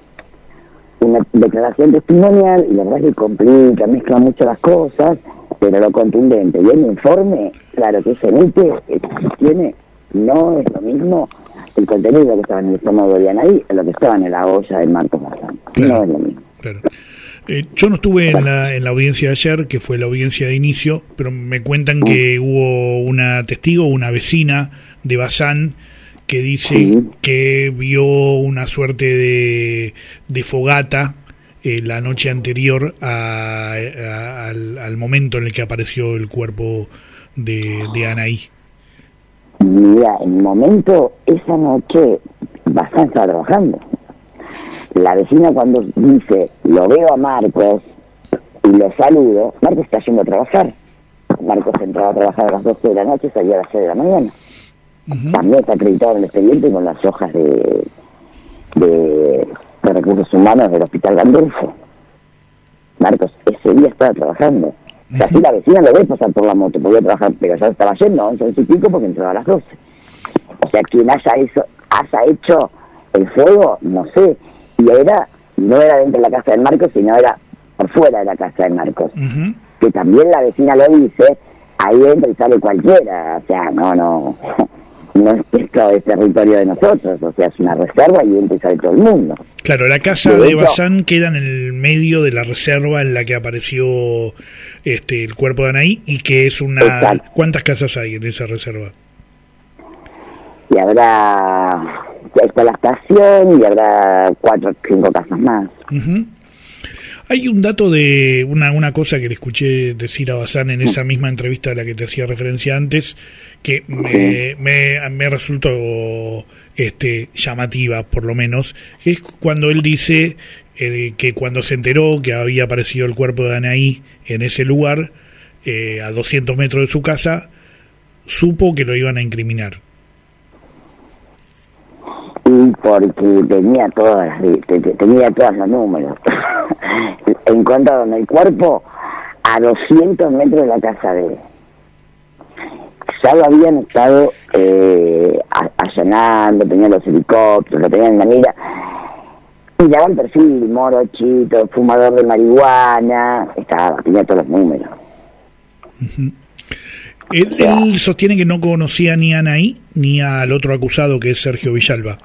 una declaración testimonial y la verdad es que complica, mezcla mucho las cosas, pero lo contundente y el informe, claro que se emite, eh, tiene, no es lo mismo el contenido que estaba en el estómago de Anaí a lo que estaba en la olla del Marcos Bazán. Claro. No es lo mismo. Claro. Eh, yo no estuve en la, en la audiencia de ayer, que fue la audiencia de inicio, pero me cuentan que hubo una testigo, una vecina de Bazán, que dice que vio una suerte de, de fogata eh, la noche anterior a- a- al, al momento en el que apareció el cuerpo de, de Anaí. Mira, el momento, esa noche, Bazán estaba trabajando. La vecina cuando dice, lo veo a Marcos y lo saludo, Marcos está yendo a trabajar. Marcos entraba a trabajar a las 12 de la noche, salía a las 6 de la mañana. También está acreditado en el expediente con las hojas de, de, recursos humanos del Hospital Gandolfo. Marcos ese día estaba trabajando. O sea, la vecina lo ve pasar por la moto, podía trabajar, pero ya estaba yendo a 11 y pico porque entraba a las 12. O sea, quien haya, eso, haya hecho el fuego, no sé, y era, no era dentro de la casa de Marcos, sino era por fuera de la casa de Marcos. Que también la vecina lo dice, ahí entra y sale cualquiera, o sea, no, no, no esto es territorio de nosotros, o sea, es una reserva y entra y sale todo el mundo. Claro, la casa de, Bazán queda en el medio de la reserva en la que apareció este el cuerpo de Anaí y que es una... ¿Cuántas casas hay en esa reserva? Y habrá está la estación y habrá cuatro o cinco casas más. Hay un dato de una, una cosa que le escuché decir a Bazán en esa misma entrevista a la que te hacía referencia antes, que me, me, resultó este, llamativa, por lo menos, que es cuando él dice eh, que cuando se enteró que había aparecido el cuerpo de Anaí en ese lugar, eh, a 200 metros de su casa, supo que lo iban a incriminar porque tenía todas tenía todos los números. Encontraron el cuerpo a 200 metros de la casa de él. Ya lo habían estado eh, allanando tenían los helicópteros lo tenían en la mira. Y daba el perfil morochito fumador de marihuana estaba tenía todos los números. Él, sostiene que no conocía ni a Anaí ni al otro acusado que es Sergio Villalba.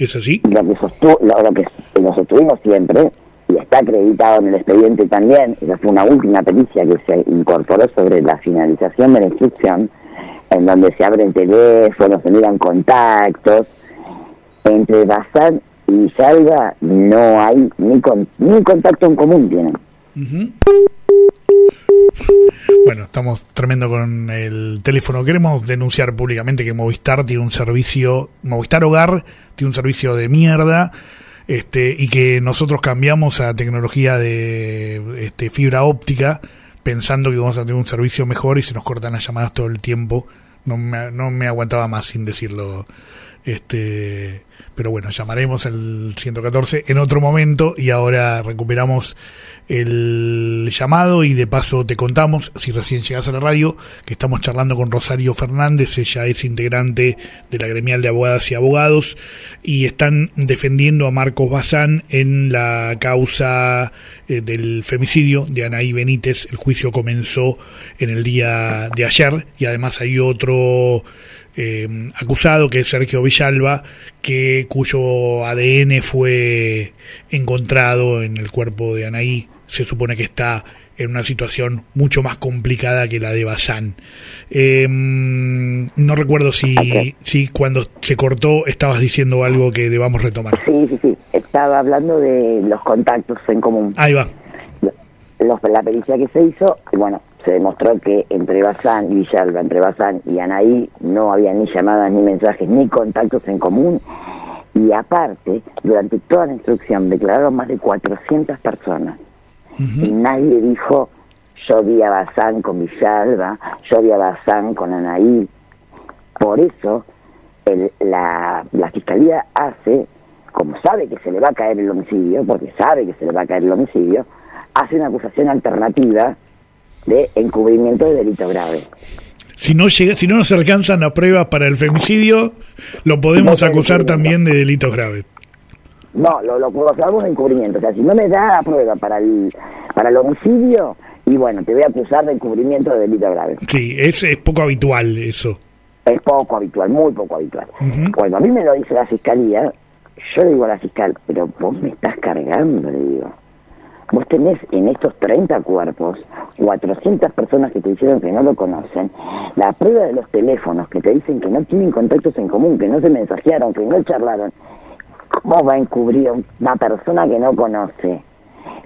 ¿Es así? Lo que, lo, que lo sostuvimos siempre, y está acreditado en el expediente también, esa fue una última pericia que se incorporó sobre la finalización de la instrucción, en donde se abren teléfonos, se miran contactos. Entre Bazán y Villalba no hay ni, ni contacto en común tienen. Bueno, estamos tremendo con el teléfono. Queremos denunciar públicamente que Movistar tiene un servicio, Movistar Hogar tiene un servicio de mierda. Este, y que nosotros cambiamos a tecnología de este, fibra óptica pensando que vamos a tener un servicio mejor y se nos cortan las llamadas todo el tiempo. No me, no me aguantaba más sin decirlo. Este, pero bueno, llamaremos al 114 en otro momento y ahora recuperamos el llamado y de paso te contamos, si recién llegas a la radio, que estamos charlando con Rosario Fernández, ella es integrante de la gremial de abogadas y abogados y están defendiendo a Marcos Bazán en la causa eh, del femicidio de Anaí Benítez. El juicio comenzó en el día de ayer y además hay otro eh, acusado, que es Sergio Villalba, que cuyo ADN fue encontrado en el cuerpo de Anaí. Se supone que está en una situación mucho más complicada que la de Bazán. Em, no recuerdo si, si cuando se cortó estabas diciendo algo que debamos retomar. Sí, sí, sí. Estaba hablando de los contactos en común. Ahí va. la pericia que se hizo, bueno, se demostró que entre Bazán y Villalba, entre Bazán y Anaí, no había ni llamadas, ni mensajes, ni contactos en común. Y aparte, durante toda la instrucción declararon más de 400 personas. Y nadie dijo, yo vi a Bazán con Villalba, yo vi a Bazán con Anaí. Por eso, la, la Fiscalía hace, como sabe que se le va a caer el homicidio, porque sabe que se le va a caer el homicidio, hace una acusación alternativa de encubrimiento de delito grave. Si no, llega, si no nos alcanzan las pruebas para el femicidio, lo podemos acusar también de delitos graves. No, lo, lo acusamos de encubrimiento. O sea, si no me da la prueba para el, para el homicidio, y bueno, te voy a acusar de encubrimiento de delito grave. Sí, es, es poco habitual eso. Es poco habitual, muy poco habitual. Cuando a mí me lo dice la fiscalía, yo le digo a la fiscal, pero vos me estás cargando, le digo. Vos tenés en estos 30 cuerpos 400 personas que te dijeron que no lo conocen, la prueba de los teléfonos que te dicen que no tienen contactos en común, que no se mensajearon, que no charlaron. ¿Cómo va a encubrir una persona que no conoce?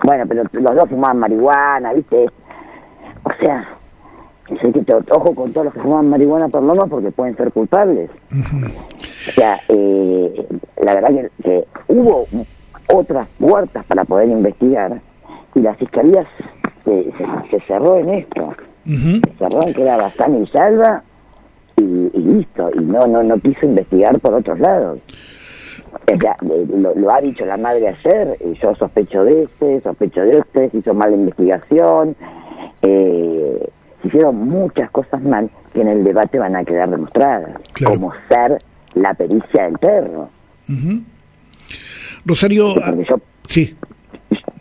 Bueno, pero los dos fumaban marihuana, ¿viste? O sea, ojo con todos los que fuman marihuana por lo menos porque pueden ser culpables. O sea, eh, la verdad que, que hubo otras puertas para poder investigar y la fiscalía se, se, cerró en esto. Se cerró en que era Bazán y Salva y, listo, y no, no, no quiso investigar por otros lados. lo, ha dicho la madre ayer, yo sospecho de este, sospecho de este, se hizo mala investigación, eh, se hicieron muchas cosas mal que en el debate van a quedar demostradas, como ser la pericia del perro. Rosario, yo, sí.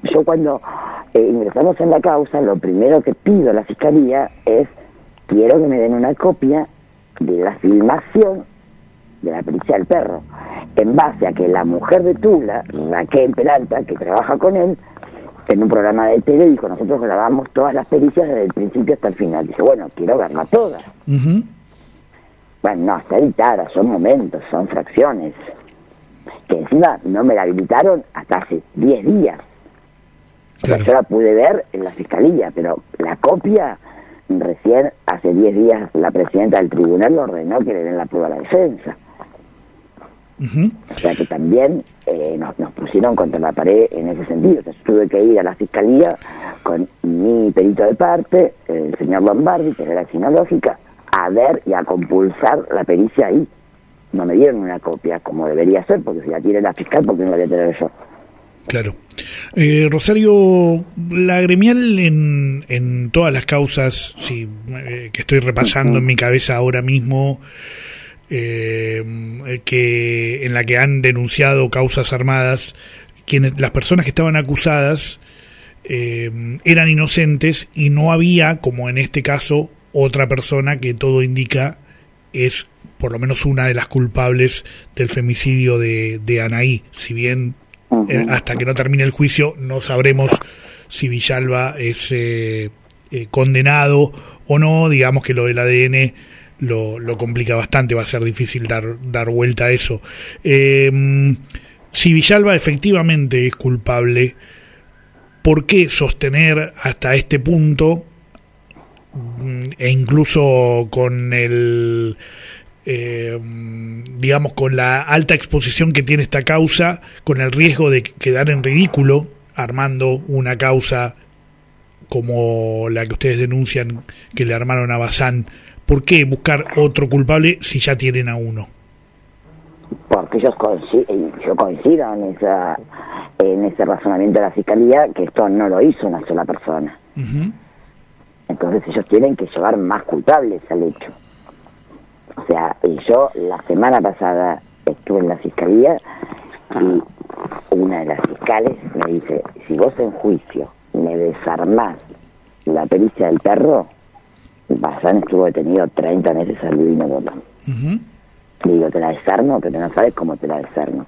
Yo cuando eh, ingresamos en la causa, lo primero que pido a la fiscalía es quiero que me den una copia de la filmación de la pericia del perro, en base a que la mujer de Tula, Raquel Peralta, que trabaja con él, en un programa de tele dijo, nosotros grabamos todas las pericias desde el principio hasta el final. Dice, bueno, quiero verlas todas. Bueno, no, está editada, son momentos, son fracciones. Que encima no me la habilitaron hasta hace 10 días. Yo la pude ver en la fiscalía, pero la copia recién hace 10 días la presidenta del tribunal ordenó que le den la prueba a la defensa. O sea que también eh, nos, pusieron contra la pared en ese sentido. tuve que ir a la fiscalía con mi perito de parte, el señor Lombardi, que era sinológica, a ver y a compulsar la pericia ahí. No me dieron una copia como debería ser, porque si la tiene la fiscal, ¿por qué no la voy a tener yo? Claro. Eh, Rosario, la gremial en, en todas las causas sí, eh, que estoy repasando en mi cabeza ahora mismo, eh, que en la que han denunciado causas armadas, quienes, las personas que estaban acusadas eran inocentes y no había, como en este caso, otra persona que todo indica es por lo menos una de las culpables del femicidio de, de Anaí, si bien eh, hasta que no termine el juicio no sabremos si Villalba es eh, eh, condenado o no, digamos que lo del ADN lo, lo, complica bastante, va a ser difícil dar, dar vuelta a eso. Em, si Villalba efectivamente es culpable, ¿por qué sostener hasta este punto, mm, e incluso con el eh, digamos, con la alta exposición que tiene esta causa, con el riesgo de quedar en ridículo armando una causa como la que ustedes denuncian que le armaron a Bazán. ¿Por qué buscar otro culpable si ya tienen a uno? Porque yo coincido en, esa, en ese razonamiento de la Fiscalía que esto no lo hizo una sola persona. Entonces ellos tienen que llevar más culpables al hecho. O sea, yo la semana pasada estuve en la fiscalía y una de las fiscales me dice, si vos en juicio me desarmás la pericia del perro, Bazán estuvo detenido 30 meses al divino botón. digo, te la desarmo, pero no sabes cómo te la desarmo.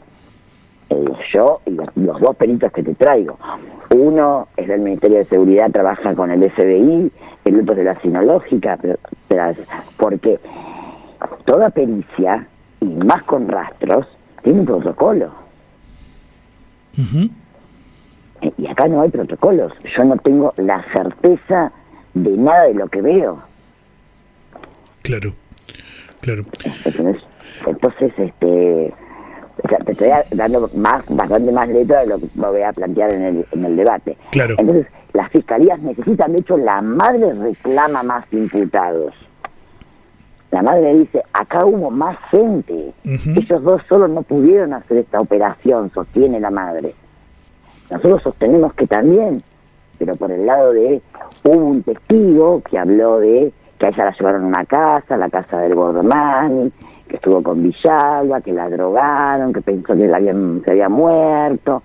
Eh, yo y los, dos peritos que te traigo. Uno es del Ministerio de Seguridad, trabaja con el FBI, el otro es de la Sinológica, pero, pero porque toda pericia, y más con rastros, tiene un protocolo. Eh, y acá no hay protocolos. Yo no tengo la certeza de nada de lo que veo. Claro, claro. Entonces, este, te estoy dando más, bastante más letra de lo que voy a plantear en el, en el debate. Claro. Entonces, las fiscalías necesitan, de hecho, la madre reclama más imputados. La madre dice, acá hubo más gente. Ellos dos solos no pudieron hacer esta operación, sostiene la madre. Nosotros sostenemos que también, pero por el lado de, hubo un testigo que habló de que a ella la llevaron a una casa, la casa del Gordemani, que estuvo con Villalba, que la drogaron, que pensó que la habían, se había muerto.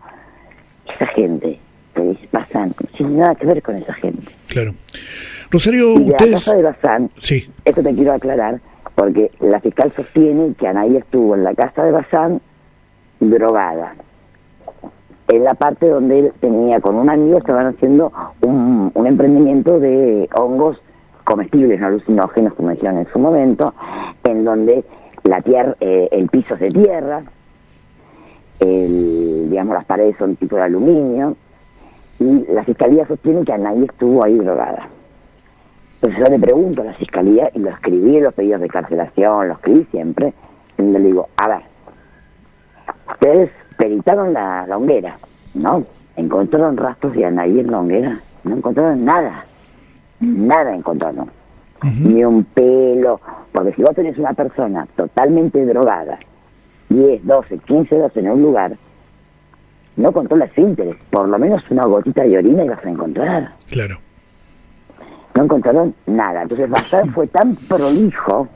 Esa gente que pasan, sin nada que ver con esa gente. Claro. Rosario, la casa de Bazán, sí. esto te quiero aclarar, porque la fiscal sostiene que Anaí estuvo en la casa de Bazán drogada. En la parte donde él tenía con un amigo, estaban haciendo un, emprendimiento de hongos comestibles, no alucinógenos, como decían en su momento, en donde la tierra, eh, el piso es de tierra, el, digamos las paredes son tipo de aluminio, y la fiscalía sostiene que Anaí estuvo ahí drogada. Entonces yo le pregunto a la fiscalía, y lo escribí en los pedidos de carcelación, lo escribí siempre, y le digo, a ver, ustedes peritaron la, la hoguera, ¿no? Encontraron rastros de Anaí en la hoguera, no encontraron nada, nada encontraron, ni un pelo, porque si vos tenés una persona totalmente drogada, 10, 12, 15 horas en un lugar, no controla esfínteres, por lo menos una gotita de orina ibas a encontrar. Claro. No encontraron nada. Entonces Bazán fue tan prolijo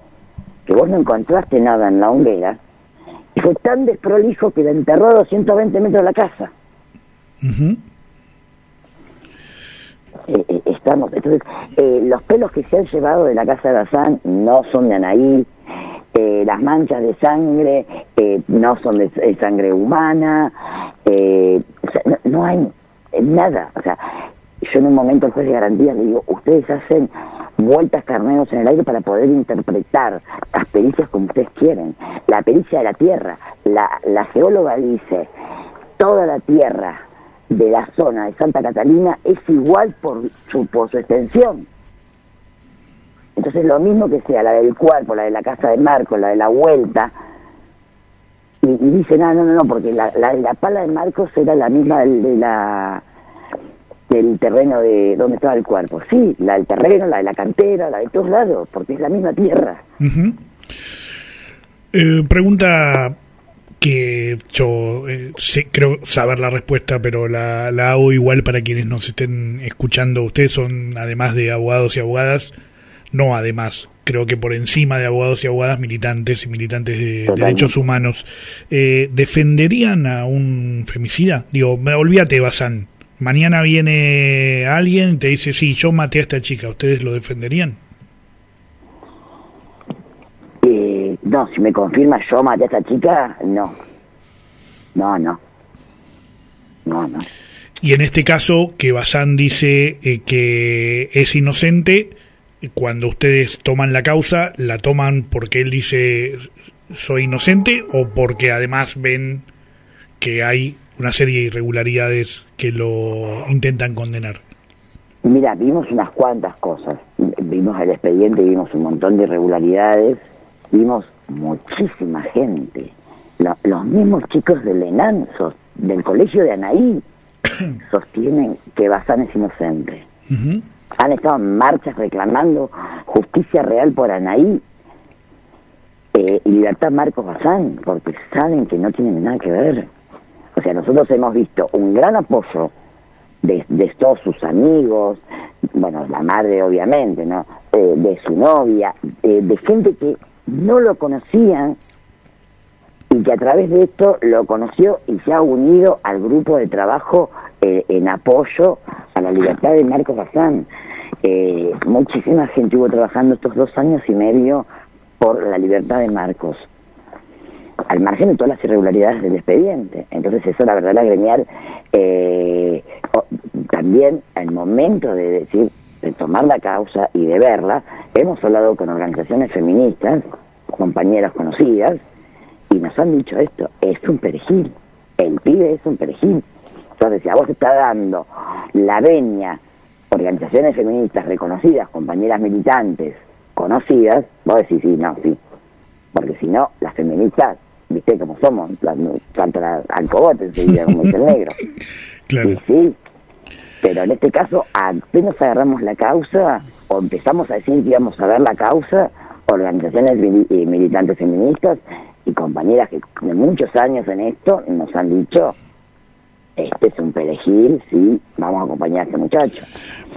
que vos no encontraste nada en la hoguera, y fue tan desprolijo que la enterró a 220 metros de la casa. Eh, eh, estamos entonces eh, los pelos que se han llevado de la casa de Bazán no son de Anaí las manchas de sangre no son de, de sangre humana eh, o sea, no, no hay nada o sea yo en un momento al juez de garantía le digo ustedes hacen vueltas carneros en el aire para poder interpretar las pericias como ustedes quieren la pericia de la tierra la, la geóloga dice toda la tierra de la zona de Santa Catalina es igual por su, por su extensión. Entonces lo mismo que sea la del cuerpo, la de la casa de Marcos, la de la vuelta, y, y dicen, ah, no, no, no, porque la, de la pala de Marcos era la misma de la del terreno de donde estaba el cuerpo. Sí, la del terreno, la de la cantera, la de todos lados, porque es la misma tierra. Eh, pregunta que yo eh, sé- creo saber la respuesta, pero la, la hago igual para quienes nos estén escuchando. Ustedes son, además de abogados y abogadas, no además, creo que por encima de abogados y abogadas, militantes y militantes de Totalmente. derechos humanos. Eh, ¿Defenderían a un femicida? Digo, olvídate, Bazán. Mañana viene alguien y te dice, sí, yo maté a esta chica. ¿Ustedes lo defenderían? Eh, no, si me confirma yo maté a esta chica, no. No, no. No, no. Y en este caso, que Bazán dice eh, que es inocente, cuando ustedes toman la causa, ¿la toman porque él dice soy inocente o porque además ven que hay una serie de irregularidades que lo intentan condenar? Mira, vimos unas cuantas cosas. Vimos el expediente, vimos un montón de irregularidades, vimos muchísima gente. Lo- los mismos chicos del ENAN, sos- del colegio de Anaí, sostienen que Bazán es inocente. Ujú. Han estado en marchas reclamando justicia real por Anaí eh, y libertad Marcos Bazán, porque saben que no tienen nada que ver. O sea, nosotros hemos visto un gran apoyo de, todos sus amigos, bueno, la madre obviamente, ¿no? Eh, de su novia, eh, de gente que no lo conocían y que a través de esto lo conoció y se ha unido al grupo de trabajo eh, en apoyo a la libertad de Marcos Bazán. Muchísima gente estuvo trabajando estos dos años y medio por la libertad de Marcos al margen de todas las irregularidades del expediente. Entonces eso, la verdad, la gremial, eh, también al momento de decir, de tomar la causa y de verla, hemos hablado con organizaciones feministas, compañeras conocidas, y nos han dicho esto, es un perejil, el pibe es un perejil. Entonces, si a vos está dando la venia, organizaciones feministas reconocidas, compañeras militantes conocidas, vos decís, sí, no, sí, porque si no, las feministas, viste cómo somos, saltan al cogote enseguida, como dice el negro. Claro. Y sí, pero en este caso, apenas agarramos la causa, o empezamos a decir que íbamos a ver la causa, organizaciones eh, militantes feministas y compañeras que de muchos años en esto nos han dicho, este es un perejil, sí, vamos a acompañar a este muchacho.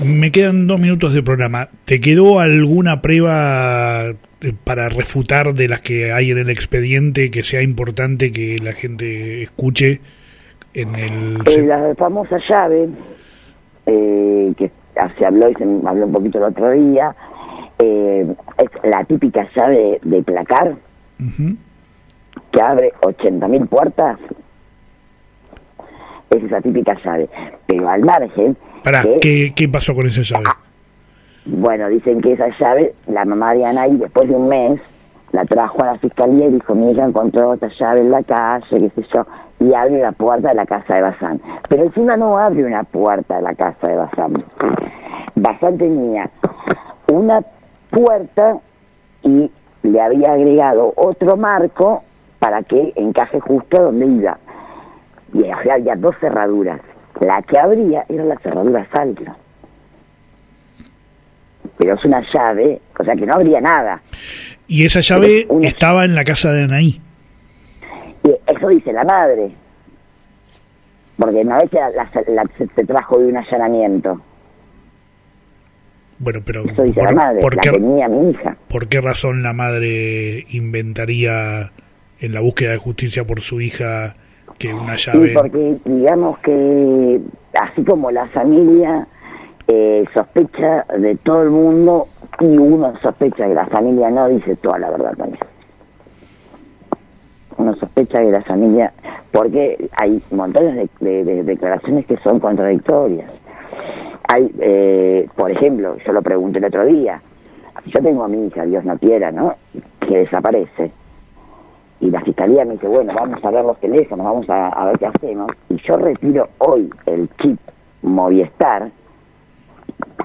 Me quedan dos minutos de programa. ¿Te quedó alguna prueba eh, para refutar de las que hay en el expediente que sea importante que la gente escuche en el... Eh, la famosa llave, eh, que se habló y se habló un poquito el otro día, eh, es la típica llave de placar Ujú. que abre 80.000 puertas. Es esa típica llave. Pero al margen, Pará, que- ¿qué, ¿qué pasó con esa llave? bueno, dicen que esa llave, la mamá de Anaí, después de un mes, la trajo a la fiscalía y dijo, mi hija encontró esta llave en la calle, qué sé yo, y abre la puerta de la casa de Bazán. Pero encima no abre una puerta de la casa de Bazán. Bazán tenía una puerta y le había agregado otro marco para que encaje justo donde iba. Y había dos cerraduras. La que abría era la cerradura salto. Pero es una llave, o sea que no abría nada. Y esa llave estaba en la casa de Anaí. Y eso dice la madre. Porque una vez la, la, se trajo de un allanamiento. Bueno, pero eso dice la madre, ¿por qué, tenía mi hija. ¿Por qué razón la madre inventaría en la búsqueda de justicia por su hija que una llave? Sí, porque digamos que así como la familia eh, sospecha de todo el mundo y uno sospecha que la familia no dice toda la verdad también. Uno sospecha que la familia, porque hay montones de, declaraciones que son contradictorias. Hay, eh, por ejemplo, yo lo pregunté el otro día, yo tengo a mi hija, Dios no quiera, ¿no? Que desaparece. Y la fiscalía me dice, bueno, vamos a ver los teléfonos, vamos a, a ver qué hacemos. Y yo retiro hoy el chip Movistar,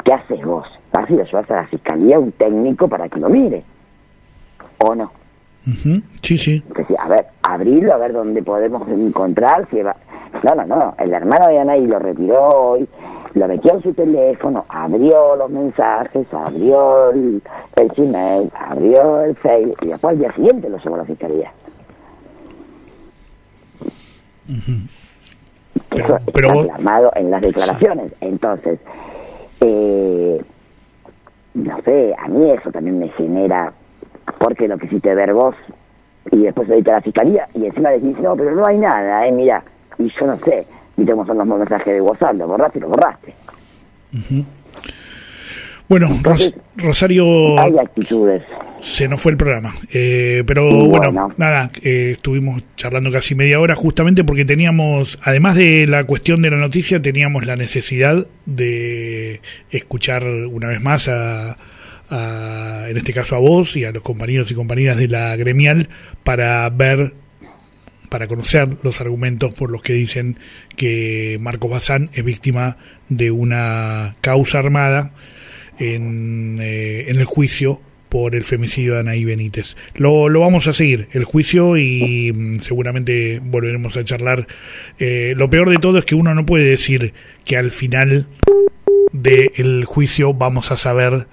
¿qué haces vos? ¿Vas y lo llevas a la fiscalía un técnico para que lo mire? ¿O no? Sí, sí. a ver, abrirlo, a ver dónde podemos encontrar. Si va... No, no, no. El hermano de Anaí lo retiró hoy, lo metió en su teléfono, abrió los mensajes, abrió el, Gmail, abrió el Facebook y después al día siguiente lo llevó a la fiscalía. Eso pero, está en las declaraciones. Entonces, eh, no sé, a mí eso también me genera, porque lo que hiciste ver vos y después se a la fiscalía y encima decís, no, pero no hay nada, eh, mira, y yo no sé, y cómo son los mensajes de WhatsApp, lo borraste, lo borraste. Bueno, Rosario... Hay actitudes se nos fue el programa. Eh, pero bueno, nada, eh, estuvimos charlando casi media hora justamente porque teníamos, además de la cuestión de la noticia, teníamos la necesidad de escuchar una vez más a, en este caso a vos y a los compañeros y compañeras de la gremial para ver para conocer los argumentos por los que dicen que Marcos Bazán es víctima de una causa armada en, eh, en el juicio por el femicidio de Anaí Benítez. Lo, lo vamos a seguir, el juicio, y mm, seguramente volveremos a charlar. Eh, lo peor de todo es que uno no puede decir que al final del juicio vamos a saber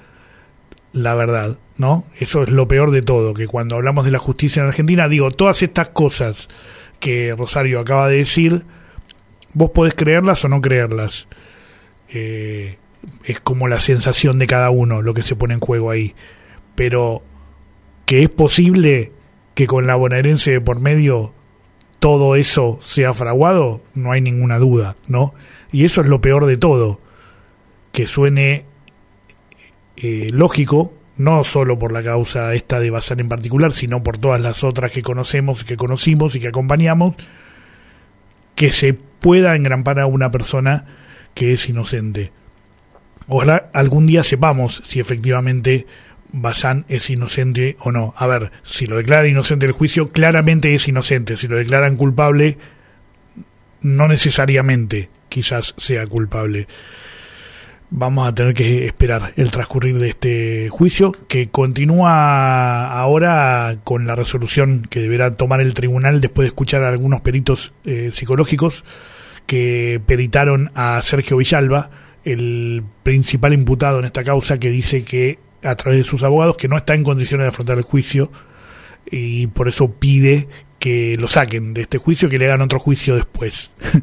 la verdad, ¿no? Eso es lo peor de todo, que cuando hablamos de la justicia en Argentina, digo, todas estas cosas que Rosario acaba de decir, vos podés creerlas o no creerlas. Eh, es como la sensación de cada uno lo que se pone en juego ahí pero que es posible que con la bonaerense por medio todo eso sea fraguado, no hay ninguna duda, ¿no? Y eso es lo peor de todo, que suene eh, lógico, no solo por la causa esta de Bazán en particular, sino por todas las otras que conocemos, que conocimos y que acompañamos, que se pueda engrampar a una persona que es inocente. Ojalá algún día sepamos si efectivamente Bazán es inocente o no. A ver, si lo declara inocente el juicio, claramente es inocente. Si lo declaran culpable, no necesariamente quizás sea culpable. Vamos a tener que esperar el transcurrir de este juicio, que continúa ahora con la resolución que deberá tomar el tribunal después de escuchar a algunos peritos eh, psicológicos que peritaron a Sergio Villalba, el principal imputado en esta causa, que dice que a través de sus abogados que no está en condiciones de afrontar el juicio y por eso pide que lo saquen de este juicio, que le hagan otro juicio después.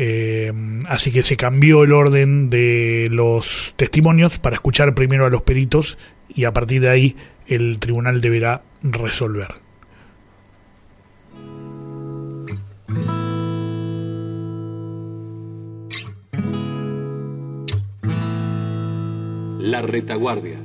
Eh, así que se cambió el orden de los testimonios para escuchar primero a los peritos y a partir de ahí el tribunal deberá resolver. La retaguardia.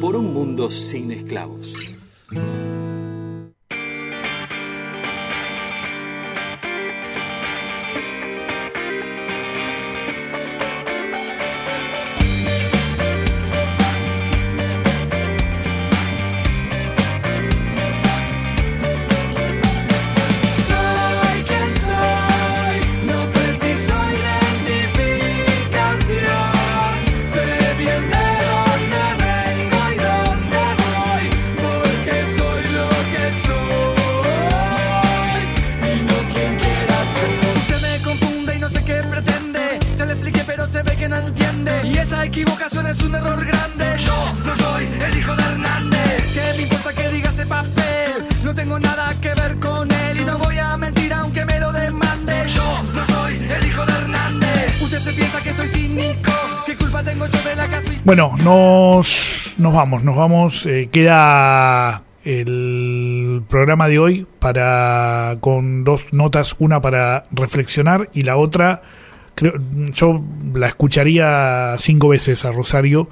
Por un mundo sin esclavos. Nos, nos vamos, nos vamos. Eh, queda el programa de hoy para con dos notas, una para reflexionar y la otra creo yo la escucharía cinco veces a Rosario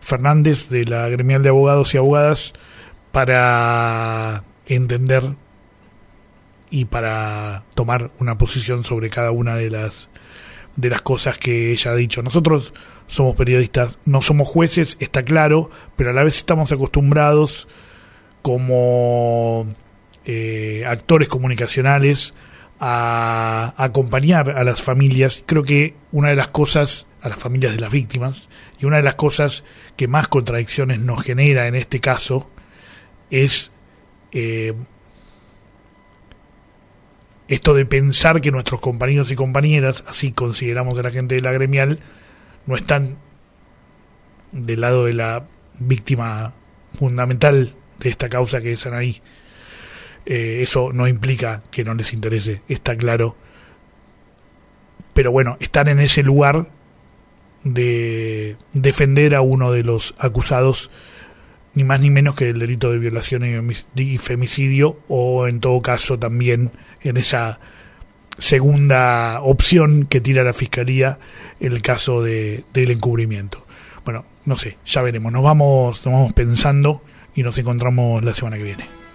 Fernández de la gremial de abogados y abogadas para entender y para tomar una posición sobre cada una de las de las cosas que ella ha dicho. Nosotros somos periodistas, no somos jueces, está claro, pero a la vez estamos acostumbrados como eh, actores comunicacionales a, acompañar a las familias. Creo que una de las cosas, a las familias de las víctimas, y una de las cosas que más contradicciones nos genera en este caso es eh, esto de pensar que nuestros compañeros y compañeras, así consideramos de la gente de la gremial, no están del lado de la víctima fundamental de esta causa que es Anaí. Eh, eso no implica que no les interese, está claro. Pero bueno, están en ese lugar de defender a uno de los acusados, ni más ni menos que el delito de violación y femicidio, o en todo caso también en esa segunda opción que tira la fiscalía en el caso de, del encubrimiento. Bueno, no sé, ya veremos. Nos vamos, nos vamos pensando y nos encontramos la semana que viene.